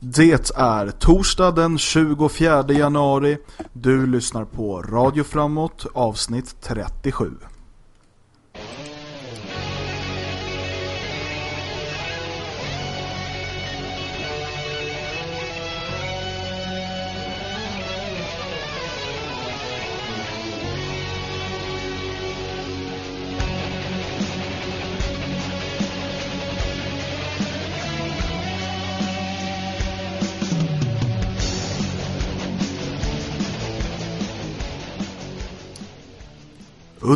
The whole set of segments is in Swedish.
Det är torsdag den 24 januari. Du lyssnar på Radio Framåt, avsnitt 37.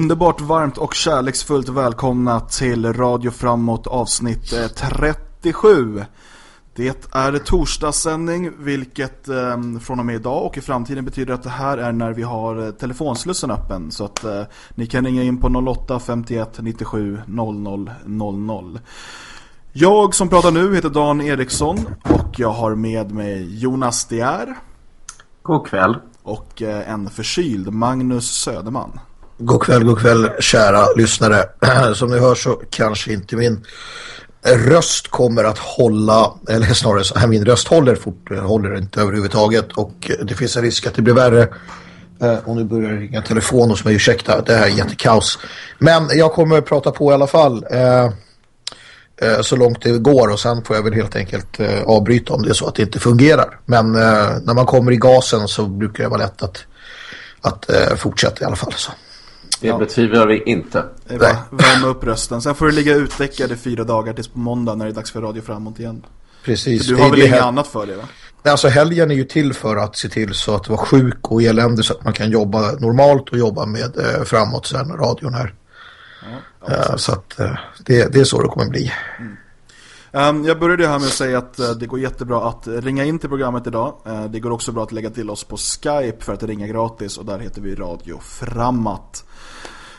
Underbart varmt och kärleksfullt välkomna till Radio Framåt avsnitt 37. Det är torsdagssändning vilket eh, från och med idag och i framtiden betyder att det här är när vi har eh, telefonslussen öppen så att eh, ni kan ringa in på 08 51 97 00 00. Jag som pratar nu heter Dan Eriksson och jag har med mig Jonas Dier. God kväll. Och eh, en förkyld Magnus Söderman. God kväll, god kväll kära lyssnare. Som ni hör så kanske inte min röst kommer att hålla, eller snarare så här, min röst håller fort, håller inte överhuvudtaget och det finns en risk att det blir värre. Eh, och nu börjar ringa telefon hos mig, ursäkta, det här är jättekaos. Men jag kommer att prata på i alla fall eh, eh, så långt det går och sen får jag väl helt enkelt avbryta om det är så att det inte fungerar. Men när man kommer i gasen så brukar det vara lätt att, att fortsätta i alla fall. Så. Det ja. betvivlar vi inte. Bara värma upp rösten. Sen får du ligga utdäckad i fyra dagar tills på måndag när det är dags för Radio Framåt igen. Precis. För du har väl inget annat för det va? Alltså helgen är ju till för att se till så att vara sjuk och eländig så att man kan jobba normalt och jobba med eh, framåt sen radion här. Ja, uh, så att uh, det, det är så det kommer bli. Mm. Ehm, jag började här med att säga att eh, det går jättebra att ringa in till programmet idag. Eh, det går också bra att lägga till oss på Skype för att ringa gratis och där heter vi Radio Framåt.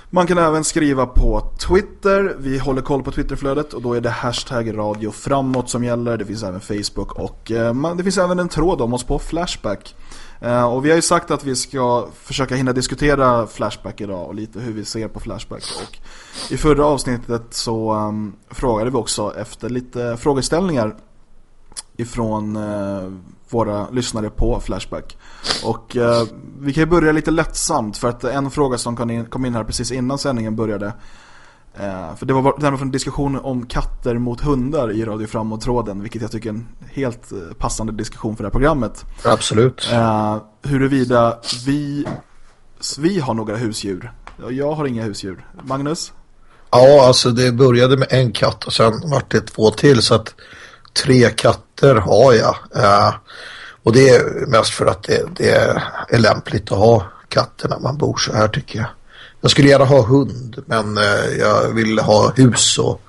Man kan även skriva på Twitter. Vi håller koll på Twitterflödet och då är det hashtag radio framåt som gäller. Det finns även Facebook och eh, det finns även en tråd om oss på Flashback. Eh, och vi har ju sagt att vi ska försöka hinna diskutera Flashback idag och lite hur vi ser på Flashback. Och i förra avsnittet så um, frågade vi också efter lite frågeställningar ifrån eh, våra lyssnare på Flashback. Och eh, vi kan ju börja lite lättsamt för att en fråga som kom in, kom in här precis innan sändningen började eh, för det var därmed en diskussion om katter mot hundar i Radio Framåt-tråden vilket jag tycker är en helt eh, passande diskussion för det här programmet. Absolut. Eh, huruvida vi, vi har några husdjur. Jag har inga husdjur. Magnus? Ja, alltså det började med en katt och sen vart det två till så att tre katter har jag. Uh, och det är mest för att det, det, är lämpligt att ha katter när man bor så här tycker jag. Jag skulle gärna ha hund men uh, jag vill ha hus och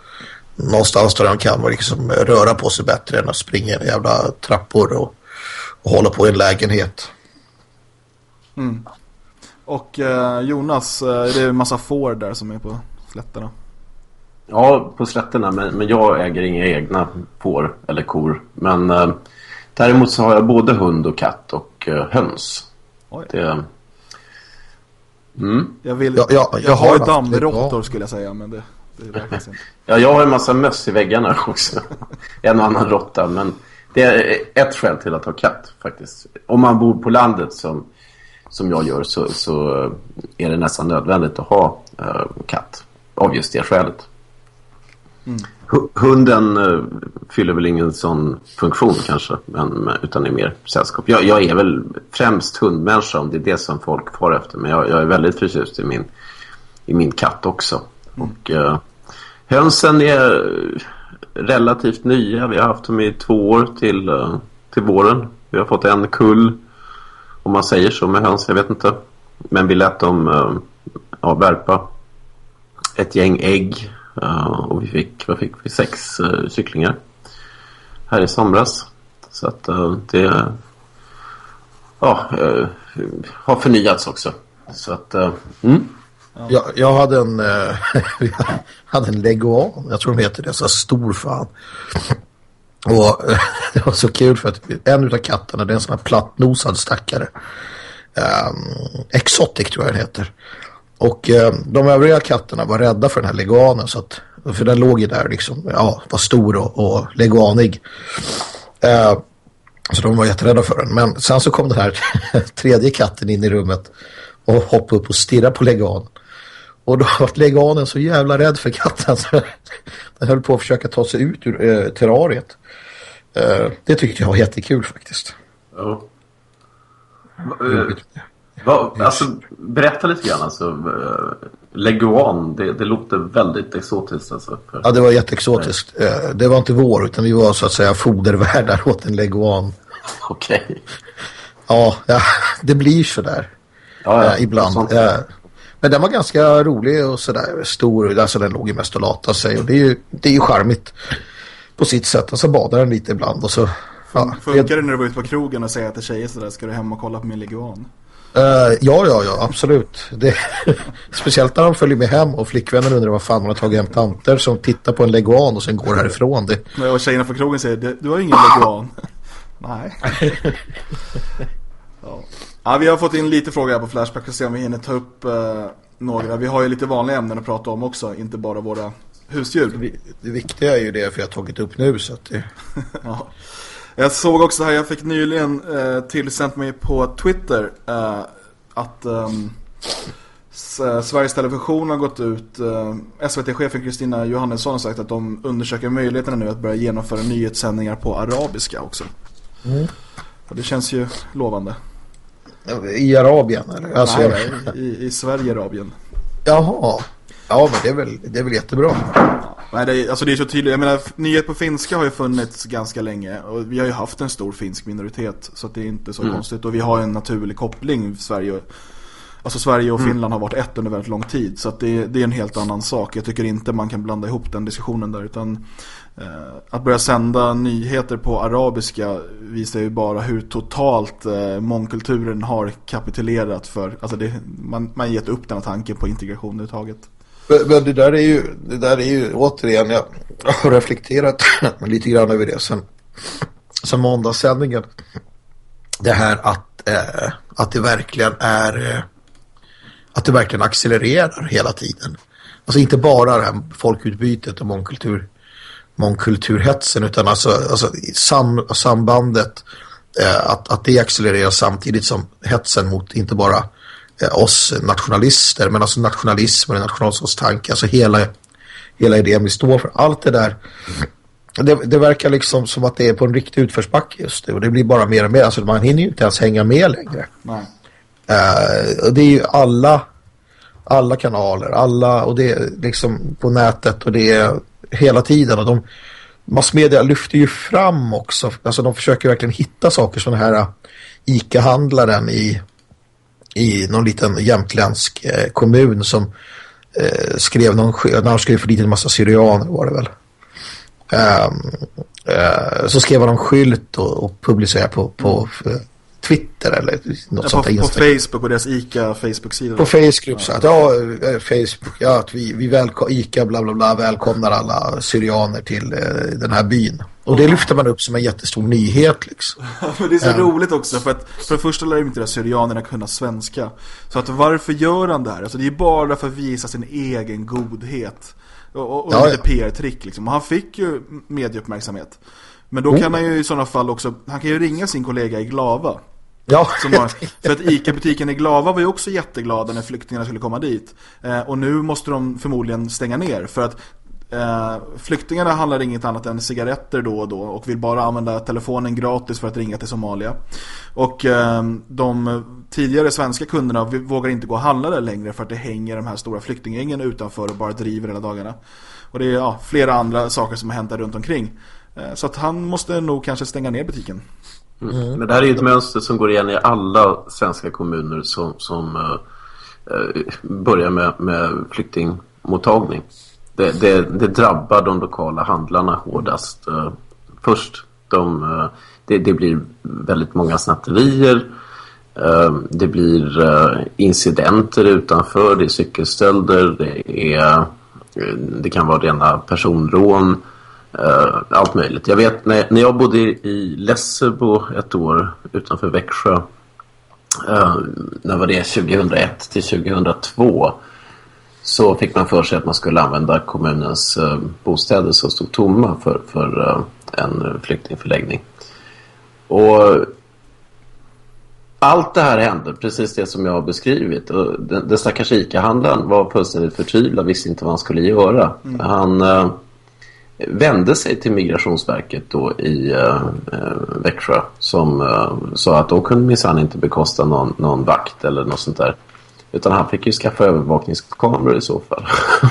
någonstans där de kan liksom röra på sig bättre än att springa i jävla trappor och, och hålla på i en lägenhet. Mm. Och eh, Jonas, är det en massa får där som är på slätterna? Ja, på slätterna. Men, men jag äger inga egna får eller kor. Men eh, däremot så har jag både hund och katt och eh, höns. Oj. Det, mm. Jag, vill, ja, ja, jag, jag har ju dammråttor skulle jag säga. Men det, det räknas inte. ja, jag har en massa möss i väggarna också. en och annan råtta. Men det är ett skäl till att ha katt faktiskt. Om man bor på landet som, som jag gör så, så är det nästan nödvändigt att ha äh, katt. Av just det skälet. Mm. Hunden uh, fyller väl ingen sån funktion kanske, men, utan är mer sällskap. Jag, jag, är väl främst hundmänniska om det är det som folk får efter. Men jag, jag är väldigt förtjust i min, i min katt också. Mm. Och uh, hönsen är relativt nya. Vi har haft dem i två år till, uh, till våren. Vi har fått en kull, om man säger så med höns, jag vet inte. Men vi lät dem uh, ja, värpa ett gäng ägg Eh, och vi fick, vad fick vi? Sex uh, kycklingar här i somras. Så att uh, det ja, har förnyats också. Så att, mm. Jag, jag hade en hade en leguan, jag tror de heter det, så stor fan. Och det var så kul för att en av katterna, det är en sån här plattnosad stackare. Um, Exotic tror jag den heter. Och eh, de övriga katterna var rädda för den här leguanen så att, för den låg ju där liksom, ja, var stor och, och leguanig. Eh, Så de var jätterädda för den. Men sen så kom den här tredje katten in i rummet och hoppade upp och stirrade på leganen. Och då var leganen så jävla rädd för katten så den höll på att försöka ta sig ut ur äh, terrariet. Äh, det tyckte jag var jättekul faktiskt. Ja. Va, alltså, berätta lite grann. Alltså, uh, leguan, det, det låter väldigt exotiskt. Alltså, för... Ja, det var jätteexotiskt. Uh, det var inte vår, utan vi var så att säga fodervärdar åt en leguan. Okej. Okay. Ja, ja, det blir så där. Ja, ja, uh, ibland. men den var ganska rolig och sådär stor. Alltså den låg ju mest och lata sig. Och det är ju, det är ju charmigt på sitt sätt. Och så badar den lite ibland och så... Ja, Funkar det när du var ute på krogen och säger till tjejer sådär, ska du hem och kolla på min leguan? Uh, ja, ja, ja, absolut. Det, speciellt när de följer med hem och flickvännen undrar vad fan man har tagit hem tanter som tittar på en leguan och sen går härifrån. Det... Nej, och tjejerna på krogen säger, du har ingen leguan. Nej. ja. ja. vi har fått in lite frågor här på Flashback och se om vi hinner ta upp uh, några. Vi har ju lite vanliga ämnen att prata om också, inte bara våra husdjur. Det, det viktiga är ju det för jag har tagit upp nu så att det... ja. Jag såg också här, jag fick nyligen eh, tillsänt mig på Twitter eh, att eh, Sveriges Television har gått ut, eh, SVT-chefen Kristina Johannesson har sagt att de undersöker möjligheterna nu att börja genomföra nyhetssändningar på arabiska också. Mm. Och det känns ju lovande. I Arabien eller? Alltså, Nej, i, i Sverige, Arabien. Jaha. Ja, men det är väl, det är väl jättebra. Nej, det är, alltså det är så tydligt. Jag menar, nyhet på finska har ju funnits ganska länge. Och vi har ju haft en stor finsk minoritet. Så det är inte så mm. konstigt. Och vi har en naturlig koppling. Sverige, alltså Sverige och mm. Finland har varit ett under väldigt lång tid. Så det, det, är en helt annan sak. Jag tycker inte man kan blanda ihop den diskussionen där. Utan eh, att börja sända nyheter på arabiska visar ju bara hur totalt eh, mångkulturen har kapitulerat för. Alltså det, man, man gett upp den här tanken på integration överhuvudtaget. Men det där är ju, det där är ju återigen, jag har reflekterat lite grann över det sen, sen måndagssändningen. Det här att, eh, att det verkligen är, eh, att det verkligen accelererar hela tiden. Alltså inte bara det här folkutbytet och mångkultur, mångkulturhetsen utan alltså, alltså sam, sambandet eh, att, att det accelererar samtidigt som hetsen mot inte bara oss nationalister men alltså nationalismen och nationalstatstanke alltså hela, hela idén vi står för. Allt det där det, det, verkar liksom som att det är på en riktig utförsbacke just nu och det blir bara mer och mer. Alltså man hinner ju inte ens hänga med längre. Nej. Uh, och det är ju alla alla kanaler alla och det är liksom på nätet och det är hela tiden och de massmedia lyfter ju fram också alltså de försöker verkligen hitta saker som den här ICA-handlaren i i någon liten jämtländsk eh, kommun som eh, skrev någon när de skrev för dit en massa syrianer var det väl. Um, uh, så skrev han en skylt och, och publicerade på, på mm. Twitter eller något ja, sånt på, på Facebook och deras ICA Facebook-sida. På Facebook så att ja, eh, Facebook, ja att vi, vi välkom, ICA bla bla bla välkomnar alla syrianer till eh, den här byn. Och det lyfter man upp som en jättestor nyhet liksom. Men det är så um, roligt också för att för det första lär inte syrianerna kunna svenska. Så att varför gör han det här? Alltså det är bara för att visa sin egen godhet. Och, och ja, lite ja. PR-trick liksom. Och han fick ju medieuppmärksamhet. Men då oh. kan han ju i sådana fall också, han kan ju ringa sin kollega i Glava. Ja. Har, för att ICA-butiken i Glava var ju också jätteglada när flyktingarna skulle komma dit. Eh, och nu måste de förmodligen stänga ner. För att eh, flyktingarna handlar inget annat än cigaretter då och då. Och vill bara använda telefonen gratis för att ringa till Somalia. Och eh, de tidigare svenska kunderna vågar inte gå och handla där längre. För att det hänger de här stora flyktinggängen utanför och bara driver hela dagarna. Och det är ja, flera andra saker som har hänt där runt omkring. Eh, så att han måste nog kanske stänga ner butiken. Mm. Men det här är ju ett mönster som går igen i alla svenska kommuner som, som uh, börjar med, med flyktingmottagning. Det, det, det, drabbar de lokala handlarna hårdast. Uh, först de, uh, det, det, blir väldigt många snatterier. Eh, det blir incidenter utanför. Det är cykelstölder. Det, är, det kan vara rena personrån. Uh, allt möjligt. Jag vet när, när jag bodde i Lessebo ett år utanför Växjö. Uh, när var det? 2001 till 2002. Så fick man för sig att man skulle använda kommunens uh, bostäder som stod tomma för, för en flyktingförläggning. och allt det här hände, precis det som jag har beskrivit. Och den, den stackars ICA-handlaren var fullständigt förtvivlad, visste inte vad han skulle göra. Mm. Han eh, vände sig till Migrationsverket då i eh, eh Växjö som eh, sa att de kunde minsann inte bekosta någon, någon vakt eller något sånt där. Utan han fick ju skaffa övervakningskameror i så fall.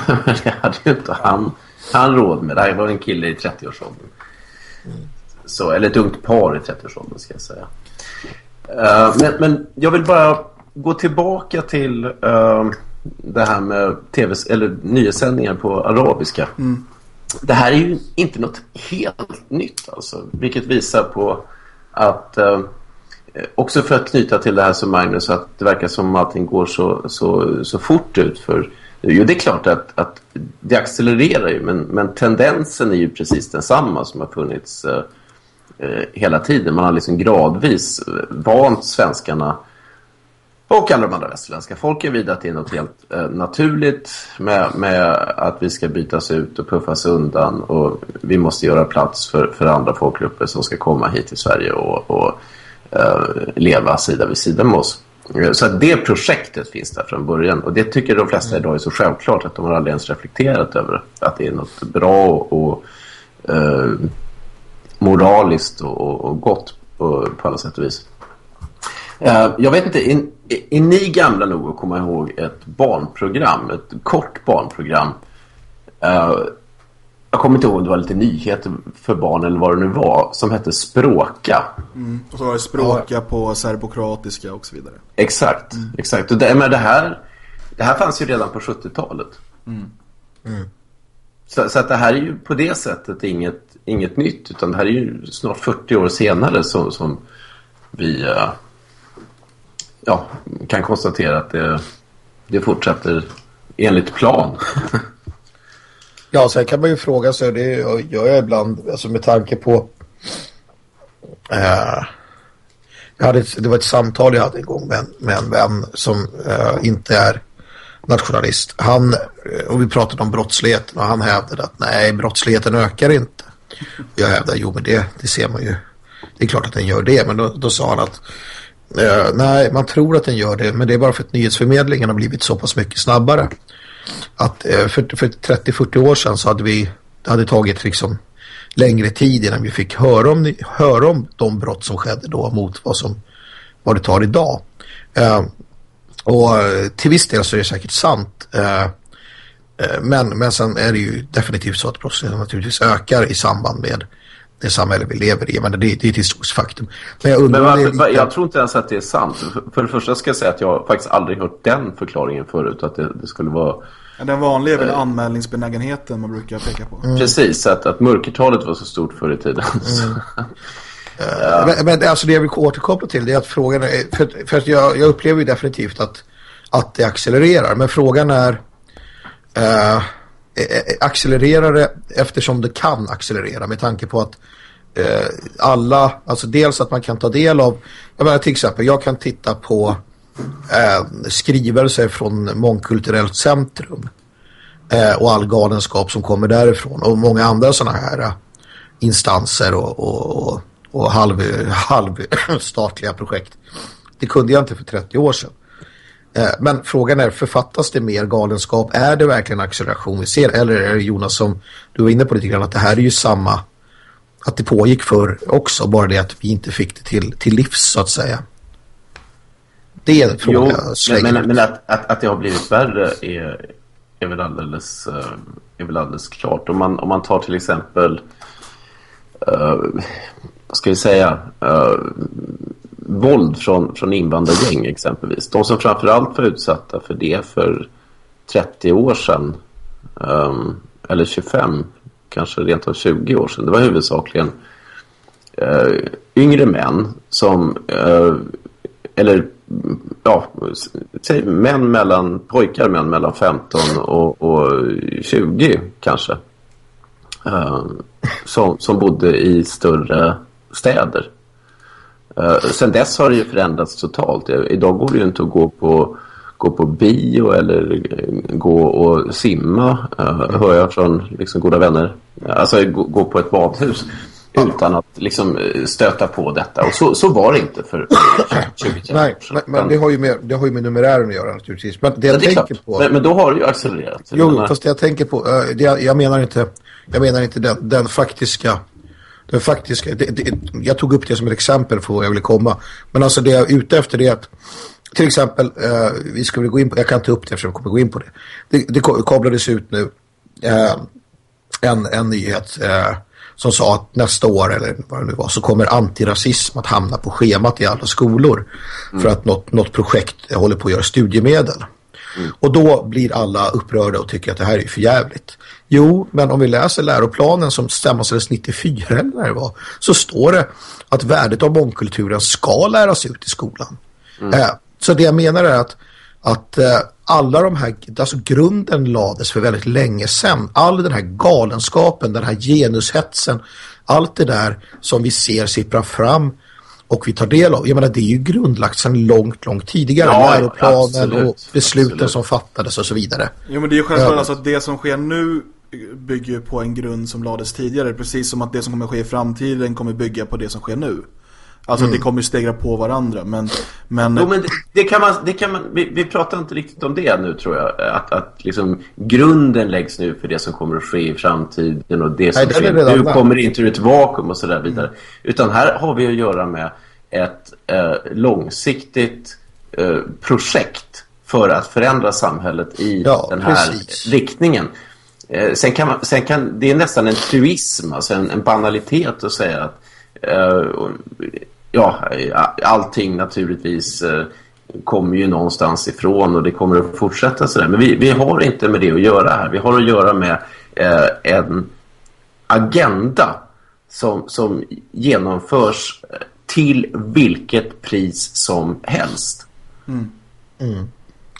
Men det hade ju inte han, han råd med. Det här var en kille i 30-årsåldern. Mm. eller ett ungt par i 30-årsåldern ska jag säga. Uh, men, men jag vill bara gå tillbaka till uh, det här med tv eller nyhetssändningar på arabiska. Mm. Det här är ju inte något helt nytt alltså. Vilket visar på att uh, Eh, också för att knyta till det här som Magnus att det verkar som allting går så, så, så fort ut för Jo, det är klart att, att det accelererar ju men, men tendensen är ju precis densamma som har funnits eh, eh hela tiden. Man har liksom gradvis eh, vant svenskarna och alla de andra västerländska folken vid att det är något helt eh, naturligt med, med, att vi ska bytas ut och puffas undan och vi måste göra plats för, för andra folkgrupper som ska komma hit till Sverige och, och Eh, leva sida vid sida med oss. Eh, så att det projektet finns där från början och det tycker de flesta idag är så självklart att de har aldrig ens reflekterat över att det är något bra och eh, moraliskt och, och gott på, på alla sätt och vis. Eh, jag vet inte, är, är, ni gamla nog att komma ihåg ett barnprogram, ett kort barnprogram? eh, jag kommer inte ihåg om det var lite nyheter för barn eller vad det nu var, som hette Språka. Mm. Och så var det Språka ja. på serbokratiska och så vidare. Exakt, mm. exakt. Och det, men det, här, det här fanns ju redan på 70-talet. Mm. mm. Så, så, att det här är ju på det sättet inget, inget nytt utan det här är ju snart 40 år senare som, som vi uh, ja, kan konstatera att det, det fortsätter enligt plan. ja, sen kan man ju fråga sig, det gör jag ibland, alltså med tanke på uh, jag hade ett, det var ett samtal jag hade en gång med, med en vän som uh, inte är nationalist. Han, eh, och vi pratade om brottsligheten och han hävdade att nej, brottsligheten ökar inte. Jag hävdade, jo men det, det ser man ju. Det är klart att den gör det, men då, då sa han att eh, nej, man tror att den gör det, men det är bara för att nyhetsförmedlingen har blivit så pass mycket snabbare. Att eh, för, för 30-40 år sedan så hade vi, det hade tagit liksom längre tid innan vi fick höra om, höra om de brott som skedde då mot vad som vad det tar idag. Eh, och eh, till viss del så är det säkert sant. Eh, eh, men, men sen är det ju definitivt så att brottsligheten naturligtvis ökar i samband med det samhälle vi lever i. Men det, det är ett historiskt faktum. Men, jag, undrar men varför, jag tror inte ens att det är sant. För, för det första ska jag säga att jag faktiskt aldrig hört den förklaringen förut. Att det, det skulle vara... Den vanliga är väl anmälningsbenägenheten man brukar peka på. Mm. Precis, att, att mörkertalet var så stort förr i tiden. Mm. Ja. Men, men alltså det jag vill återkoppla till det är att frågan är, för, för jag, jag, upplever ju definitivt att, att det accelererar. Men frågan är äh, Eh, eh, accelererar det eftersom det kan accelerera med tanke på att eh, alla, alltså dels att man kan ta del av, jag menar till exempel, jag kan titta på eh, skrivelser från Mångkulturellt centrum eh, och all galenskap som kommer därifrån och många andra sådana här instanser och, och, och och halv, halvstatliga projekt. Det kunde jag inte för 30 år sedan. Eh, men frågan är, författas det mer galenskap? Är det verkligen acceleration vi ser? Eller är det Jonas som du var inne på lite grann att det här är ju samma att det pågick för också, bara det att vi inte fick det till, till livs så att säga. Det är en fråga. Jo, men, men, men att, att, att det har blivit värre är, är, väl alldeles, eh, är väl alldeles klart. Om man, om man tar till exempel uh, vad ska vi säga, uh, våld från, från invandrargäng exempelvis. De som framförallt var utsatta för det för 30 år sedan, um, eller 25, kanske rent av 20 år sedan. Det var huvudsakligen uh, yngre män som, uh, eller ja, säg män mellan, pojkar män mellan 15 och, och 20 kanske. Uh, som, som bodde i större städer. Uh, sen dess har det ju förändrats totalt. Eh, idag går det ju inte att gå på, gå på bio eller eh, gå och simma, uh, hör jag från liksom, goda vänner. Alltså gå, gå på ett badhus. utan att liksom stöta på detta. Och så, så var det inte för 20 Nej, men, men det, har ju med, det har ju med numerären att göra naturligtvis. Men det jag det tänker klart. på... Men, men, då har det ju accelererat. Jo, menar... fast det jag tänker på, uh, det, jag menar inte, jag menar inte den, den faktiska... Den faktiska det, det, jag tog upp det som ett exempel för vad jag ville komma. Men alltså det jag är ute efter det är att till exempel, uh, vi skulle gå in på, jag kan ta upp det eftersom jag kommer gå in på det. Det, det kablades ut nu uh, en, en nyhet som sa att nästa år eller vad det nu var så kommer antirasism att hamna på schemat i alla skolor mm. för att något, något projekt håller på att göra studiemedel. Mm. Och då blir alla upprörda och tycker att det här är för jävligt. Jo, men om vi läser läroplanen som stämmades 94 eller när det var så står det att värdet av mångkulturen ska läras ut i skolan. Mm. Eh, så det jag menar är att, att eh, alla de här, alltså grunden lades för väldigt länge sedan. All den här galenskapen, den här genushetsen, allt det där som vi ser sippra fram och vi tar del av. Jag menar, det är ju grundlagt sedan långt, långt tidigare. Ja, Läroplanen absolut, och besluten absolut. som fattades och så vidare. Jo, men det är ju självklart alltså att det som sker nu bygger på en grund som lades tidigare. Precis som att det som kommer ske i framtiden kommer bygga på det som sker nu. Alltså mm. det kommer stegra på varandra men, men... Jo, men det, det, kan man, det kan man vi, vi, pratar inte riktigt om det nu tror jag att, att liksom grunden läggs nu för det som kommer att ske i framtiden och det som Nej, sker nu kommer inte ur ett vakuum och sådär vidare mm. utan här har vi att göra med ett eh, långsiktigt eh, projekt för att förändra samhället i ja, den här precis. riktningen sen kan man, sen kan, det är nästan en truism alltså en, en banalitet att säga att eh, ja, allting naturligtvis eh, kommer ju någonstans ifrån och det kommer att fortsätta sådär. Men vi, vi har inte med det att göra här. Vi har att göra med eh, en agenda som, som genomförs till vilket pris som helst. Mm. Mm.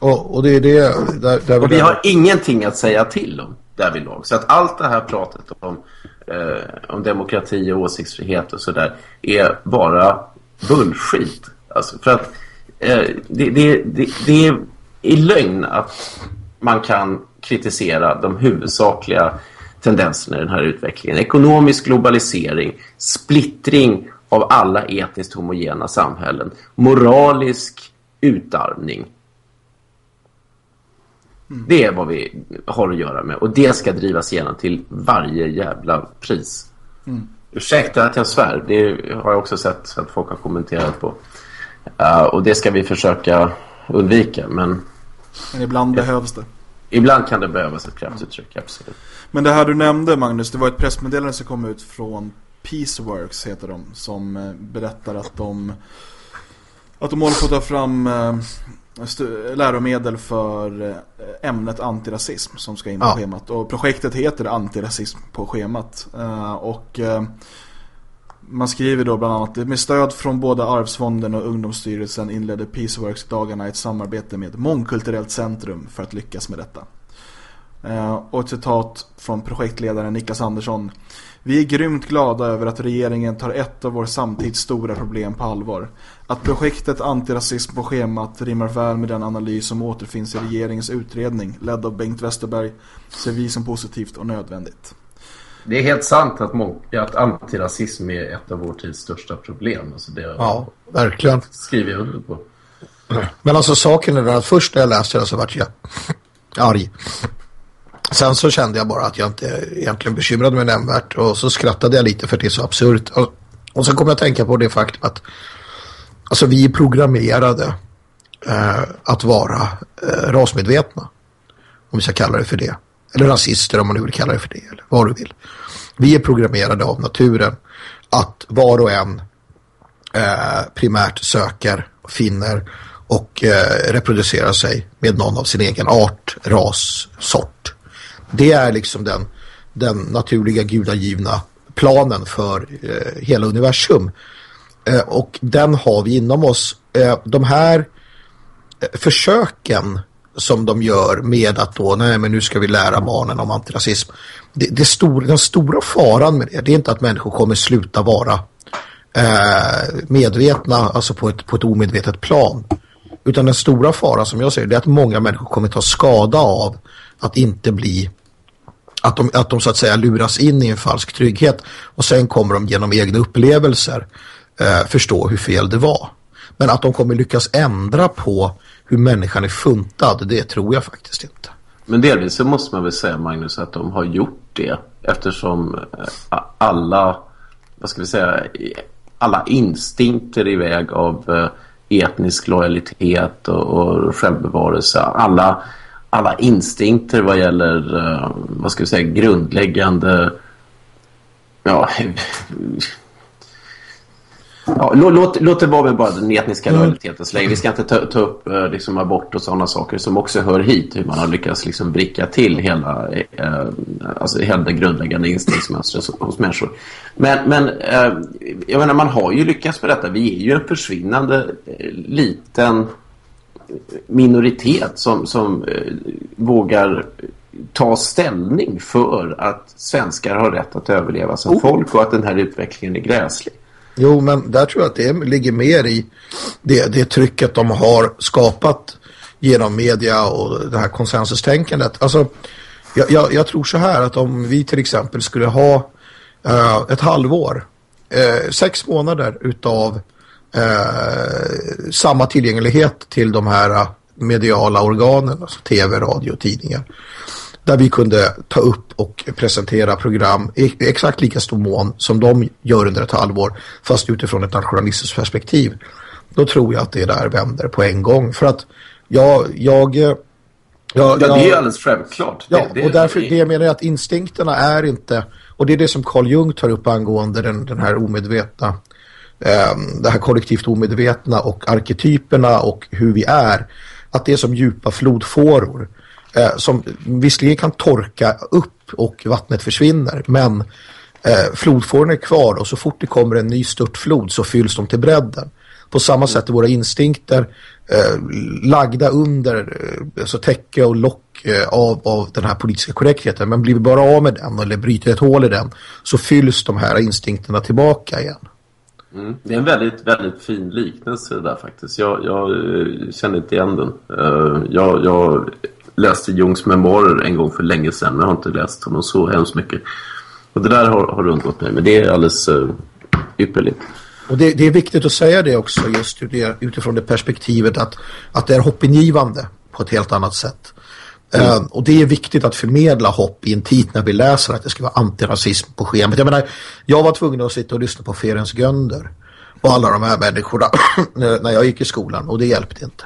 Och, och det är det... Där, där och vi har ingenting att säga till om därvidlag. Så att allt det här pratet om eh, om demokrati och åsiktsfrihet och sådär är bara bullshit. Alltså för att eh, det, det, det, det är i lögn att man kan kritisera de huvudsakliga tendenserna i den här utvecklingen. Ekonomisk globalisering, splittring av alla etniskt homogena samhällen, moralisk utarmning, Mm. Det är vad vi har att göra med. Och det ska drivas igenom till varje jävla pris. Mm. Ursäkta att jag svär. Det har jag också sett att folk har kommenterat på. Uh, och det ska vi försöka undvika. Men, men ibland ja. behövs det. Ibland kan det behövas ett kraftuttryck, absolut. Men det här du nämnde, Magnus, det var ett pressmeddelande som kom ut från Peaceworks, heter de, som eh, berättar att de att de håller på att ta fram eh, läromedel för eh, ämnet antirasism som ska in på ja. schemat. Och projektet heter antirasism på schemat. Eh, och eh, man skriver då bland annat med stöd från både Arvsfonden och Ungdomsstyrelsen inledde Peaceworks-dagarna ett samarbete med Mångkulturellt centrum för att lyckas med detta. Och ett citat från projektledaren Niklas Andersson. Vi är grymt glada över att regeringen tar ett av vår samtids stora problem på allvar. Att projektet antirasism på schemat rimmar väl med den analys som återfinns i regeringens utredning ledd av Bengt Westerberg ser vi som positivt och nödvändigt. Det är helt sant att, att antirasism är ett av vår tids största problem. Alltså det ja, verkligen. skriver jag under på. Men alltså saken är den att först när jag läste det så vart jag arg. Sen så kände jag bara att jag inte egentligen bekymrade mig nämnvärt och så skrattade jag lite för det är så absurt. Och, och så kom jag att tänka på det faktum att alltså vi är programmerade eh, att vara eh, rasmedvetna. Om vi ska kalla det för det. Eller rasister om man nu vill kalla det för det. Eller vad du vill. Vi är programmerade av naturen att var och en eh, primärt söker, finner och eh, reproducerar sig med någon av sin egen art, ras, sort. Det är liksom den, den naturliga gudagivna planen för eh, hela universum. Eh, och den har vi inom oss. Eh, de här eh, försöken som de gör med att då, nej men nu ska vi lära barnen om antirasism. Det, det stor, den stora faran med det, det är inte att människor kommer sluta vara eh, medvetna, alltså på ett, på ett omedvetet plan. Utan den stora faran som jag ser det är att många människor kommer ta skada av att inte bli att de, att de så att säga luras in i en falsk trygghet och sen kommer de genom egna upplevelser eh, förstå hur fel det var. Men att de kommer lyckas ändra på hur människan är funtad, det tror jag faktiskt inte. Men delvis så måste man väl säga Magnus att de har gjort det eftersom eh, alla, vad ska vi säga, alla instinkter i väg av eh, etnisk lojalitet och, och självbevarelse, alla, alla instinkter vad gäller, eh, vad ska vi säga, grundläggande ja, Ja, låt, låt det vara med bara den etniska mm. så länge. Vi ska inte ta, ta upp eh, liksom, abort och sådana saker som också hör hit. Hur man har lyckats liksom, bricka till hela, eh, alltså, hela det grundläggande instinktsmönstret hos människor. Men, men jag menar, man har ju lyckats med detta. Vi är ju en försvinnande liten minoritet som, som eh, vågar ta ställning för att svenskar har rätt att överleva som oh. folk och att den här utvecklingen är gräslig. Jo, men där tror jag att det ligger mer i det, det trycket de har skapat genom media och det här konsensustänkandet. Alltså, jag, jag, jag tror så här att om vi till exempel skulle ha uh, ett halvår, uh, sex månader utav uh, samma tillgänglighet till de här mediala organen, alltså tv, radio, tidningar där vi kunde ta upp och presentera program i exakt lika stor mån som de gör under ett halvår fast utifrån ett nationalistiskt perspektiv. Då tror jag att det där vänder på en gång. För att jag... jag Ja, ja, det är alldeles självklart. Ja, det, det, och därför det jag menar att instinkterna är inte, och det är det som Carl Jung tar upp angående den, den här omedvetna, eh, Ehm, det här kollektivt omedvetna och arketyperna och hur vi är, att det är som djupa flodfåror eh, som visserligen kan torka upp och vattnet försvinner men eh, flodfåren är kvar och så fort det kommer en ny störtflod så fylls de till bredden. På samma sätt är våra instinkter eh, lagda under eh, alltså täcke och lock eh, av, av den här politiska korrektheten. Men blir vi bara av med den eller bryter ett hål i den så fylls de här instinkterna tillbaka igen. Mm. Det är en väldigt, väldigt fin liknelse där faktiskt. Jag, jag eh, känner inte igen den. Uh, jag, jag läste Jungs memoarer en gång för länge sedan men jag har inte läst honom så hemskt mycket. Och det där har, har undgått mig, men det är alldeles uh, ypperligt. Och det, det, är viktigt att säga det också just utifrån det perspektivet att, att det är hoppingivande på ett helt annat sätt. Mm. Och det är viktigt att förmedla hopp i en tid när vi läser att det ska vara antirasism på schemat. Jag menar, jag var tvungen att sitta och lyssna på Ferens Gönder och alla de här människorna när jag gick i skolan och det hjälpte inte.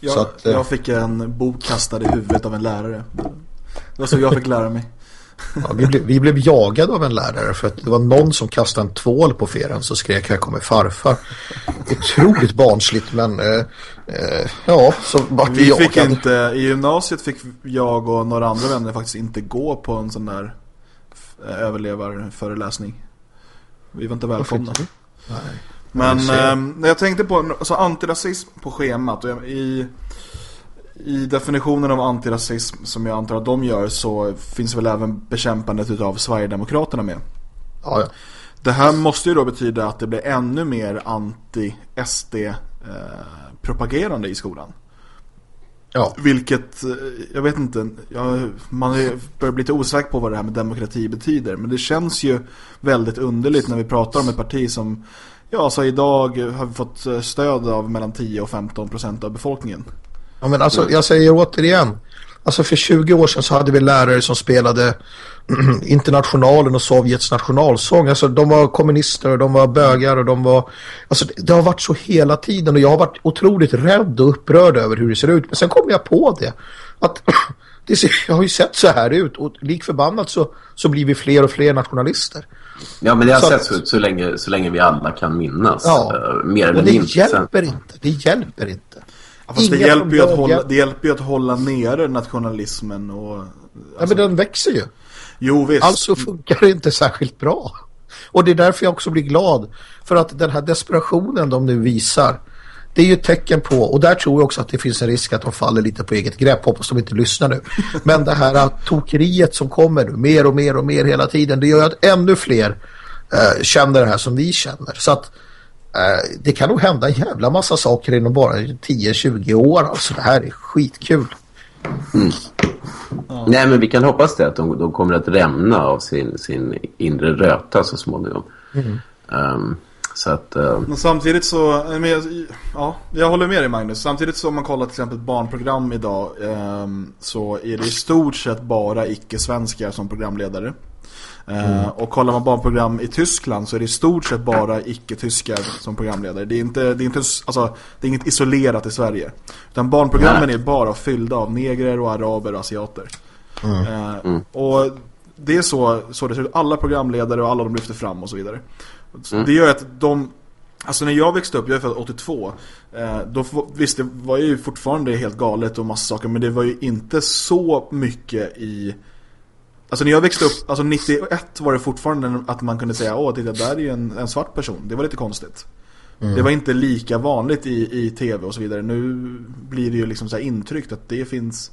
Jag, att, jag fick en bok kastad i huvudet av en lärare. Det var så jag fick lära mig. Ja, vi, blev, vi blev jagade av en lärare för att det var någon som kastade en tvål på feren så skrek här kommer farfar. Otroligt barnsligt men eh, eh, ja så vart vi, vi fick inte, i gymnasiet fick jag och några andra vänner faktiskt inte gå på en sån där eh, överlevarföreläsning. Vi var inte välkomna. Nej. Men eh, jag tänkte på alltså, antirasism på schemat och i, i definitionen av antirasism som jag antar att de gör så finns väl även bekämpandet av Sverigedemokraterna med. Ja, ja. Det här måste ju då betyda att det blir ännu mer anti-SD-propagerande eh, i skolan. Ja. Vilket, eh, jag vet inte, jag, man börjar bli lite osäker på vad det här med demokrati betyder. Men det känns ju väldigt underligt när vi pratar om ett parti som Ja, så idag har vi fått eh, stöd av mellan 10 och 15 procent av befolkningen. Ja, men alltså, jag säger återigen. Alltså för 20 år sedan så hade vi lärare som spelade Internationalen och Sovjets nationalsång. Alltså de var kommunister och de var bögar och de var... Alltså det har varit så hela tiden och jag har varit otroligt rädd och upprörd över hur det ser ut. Men sen kom jag på det. Att det ser, jag har ju sett så här ut och lik förbannat så, så blir vi fler och fler nationalister. Ja, men det har så sett så ut så länge, så länge vi alla kan minnas. Ja. Uh, mer eller det inte. hjälper inte. Det hjälper inte. Ja, fast det hjälper, ju att hålla, det hjälper ju att hålla nere nationalismen. Och, alltså... Ja, men den växer ju. Jo, visst. Alltså funkar det inte särskilt bra. Och det är därför jag också blir glad. För att den här desperationen de nu visar det är ju ett tecken på, och där tror jag också att det finns en risk att de faller lite på eget grepp, hoppas de inte lyssnar nu. Men det här tokeriet som kommer nu, mer och mer och mer hela tiden, det gör att ännu fler eh, känner det här som vi känner. Så att eh, det kan nog hända en jävla massa saker inom bara 10-20 år. Alltså det här är skitkul. Mm. Ja. Nej, men vi kan hoppas det att de, de kommer att rämna av sin, sin inre röta så småningom. Mm. Um, så att, uh... Men samtidigt så, men jag, ja, jag håller med dig Magnus. Samtidigt som man kollar till exempel barnprogram idag um, så är det i stort sett bara icke-svenskar som programledare. Mm. Uh, och kollar man barnprogram i Tyskland så är det i stort sett bara icke-tyskar som programledare. Det är, inte, det, är inte, alltså, det är inget isolerat i Sverige. Utan barnprogrammen Nej. är bara fyllda av negrer och araber och asiater. Mm. Uh, mm. Och det är så, så det ser ut. Alla programledare och alla de lyfter fram och så vidare. Mm. Det gör att de Alltså när jag växte upp, jag är född 82 eh, då, Visst, det var ju fortfarande helt galet och massa saker Men det var ju inte så mycket i Alltså när jag växte upp, alltså 91 var det fortfarande att man kunde säga Åh, titta, där är ju en, en svart person Det var lite konstigt mm. Det var inte lika vanligt i, i tv och så vidare Nu blir det ju liksom så här intryckt att det finns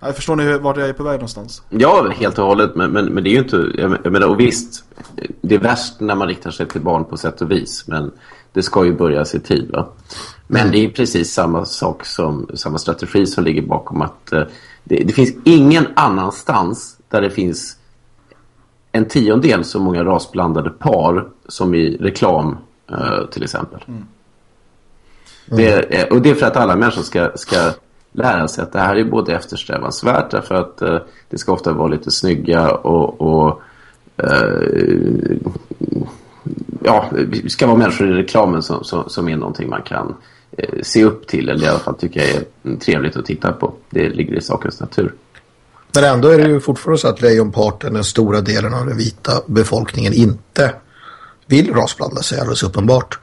jag förstår ni vart jag är på väg någonstans? Ja, helt och hållet. Men, men, men det är ju inte... Jag menar, och visst, det är värst när man riktar sig till barn på sätt och vis. Men det ska ju börja i tid, va? Men det är precis samma sak som... Samma strategi som ligger bakom att... Uh, det, det, finns ingen annanstans där det finns en tiondel så många rasblandade par som i reklam, uh, till exempel. Mm. Det, och det är för att alla människor ska... ska lära sig att det här är både eftersträvansvärt därför att eh, det ska ofta vara lite snygga och, och eh, ja, det ska vara människor i reklamen som, som, som är någonting man kan eh, se upp till eller i alla fall tycka är trevligt att titta på. Det ligger i sakens natur. Men ändå är det ju fortfarande så att lejonparten, den stora delen av den vita befolkningen inte vill rasblanda sig alldeles uppenbart.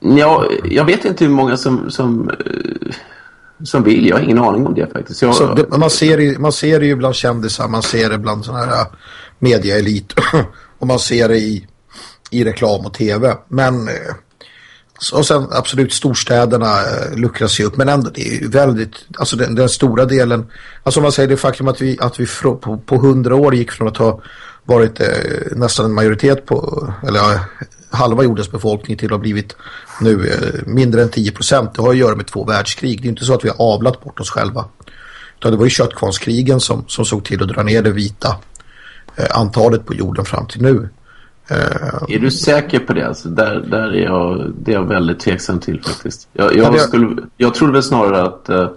Ja, jag vet inte hur många som, som eh, som vill. Jag har ingen aning om det faktiskt. Jag... Det, man, ser det, man ser det ju bland kändisar, man ser det bland sådana här äh, mediaelit och man ser det i, i reklam och tv. Men äh, och sen absolut storstäderna eh, luckras ju upp men ändå det är ju väldigt alltså den, den stora delen alltså man säger det faktum att vi, att vi på, på hundra år gick från att ha varit eh, nästan en majoritet på eller halva jordens befolkning till att ha blivit nu eh, mindre än 10 procent. Det har att göra med två världskrig. Det är inte så att vi har avlat bort oss själva. Utan det var ju köttkvarnskrigen som, som såg till att dra ner det vita eh, antalet på jorden fram till nu. Är du säker på det? Alltså, där, där är jag, det är jag väldigt tveksam till faktiskt. Jag, jag, skulle, jag tror väl snarare att eh,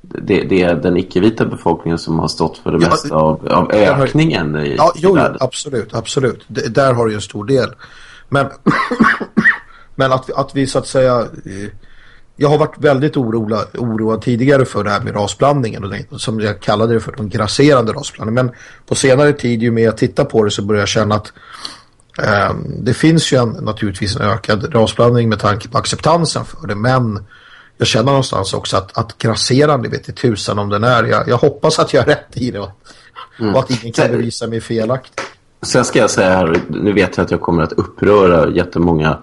det, det, är den icke-vita befolkningen som har stått för det ja, mesta av, av ökningen i, ja, jo, i världen. absolut, absolut. Det, där har du en stor del. Men, men att, att vi så att säga... Eh, jag har varit väldigt orolig, oroad tidigare för det här med rasblandningen och som jag kallade det för den grasserande rasblandningen. Men på senare tid ju mer jag tittar på det så börjar jag känna att det finns ju en, naturligtvis en ökad rasblandning med tanke på acceptansen för det. Men jag känner någonstans också att, att grasserande vet inte tusan om den är. Jag, jag hoppas att jag är rätt i det och, mm. och att ingen kan bevisa mig felaktigt. Sen ska jag säga här, nu vet jag att jag kommer att uppröra jättemånga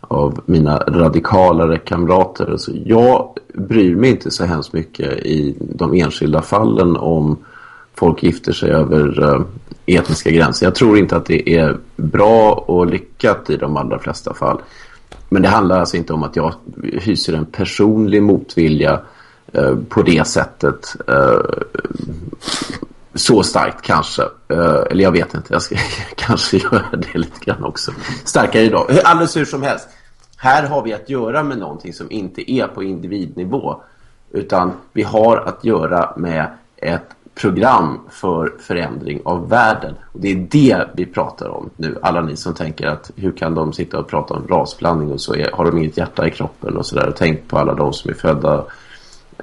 av mina radikalare kamrater. Alltså jag bryr mig inte så hemskt mycket i de enskilda fallen om folk gifter sig över eh, etniska gränser. Jag tror inte att det är bra och lyckat i de allra flesta fall. Men det handlar alltså inte om att jag hyser en personlig motvilja eh, på det sättet. Eh, så starkt kanske. Eller jag vet inte, jag ska kanske göra det lite grann också. Starkare idag. Alldeles hur som helst. Här har vi att göra med någonting som inte är på individnivå. Utan vi har att göra med ett program för förändring av världen. Och det är det vi pratar om nu. Alla ni som tänker att hur kan de sitta och prata om rasblandning och så är, har de inget hjärta i kroppen och sådär. och Tänk på alla de som är födda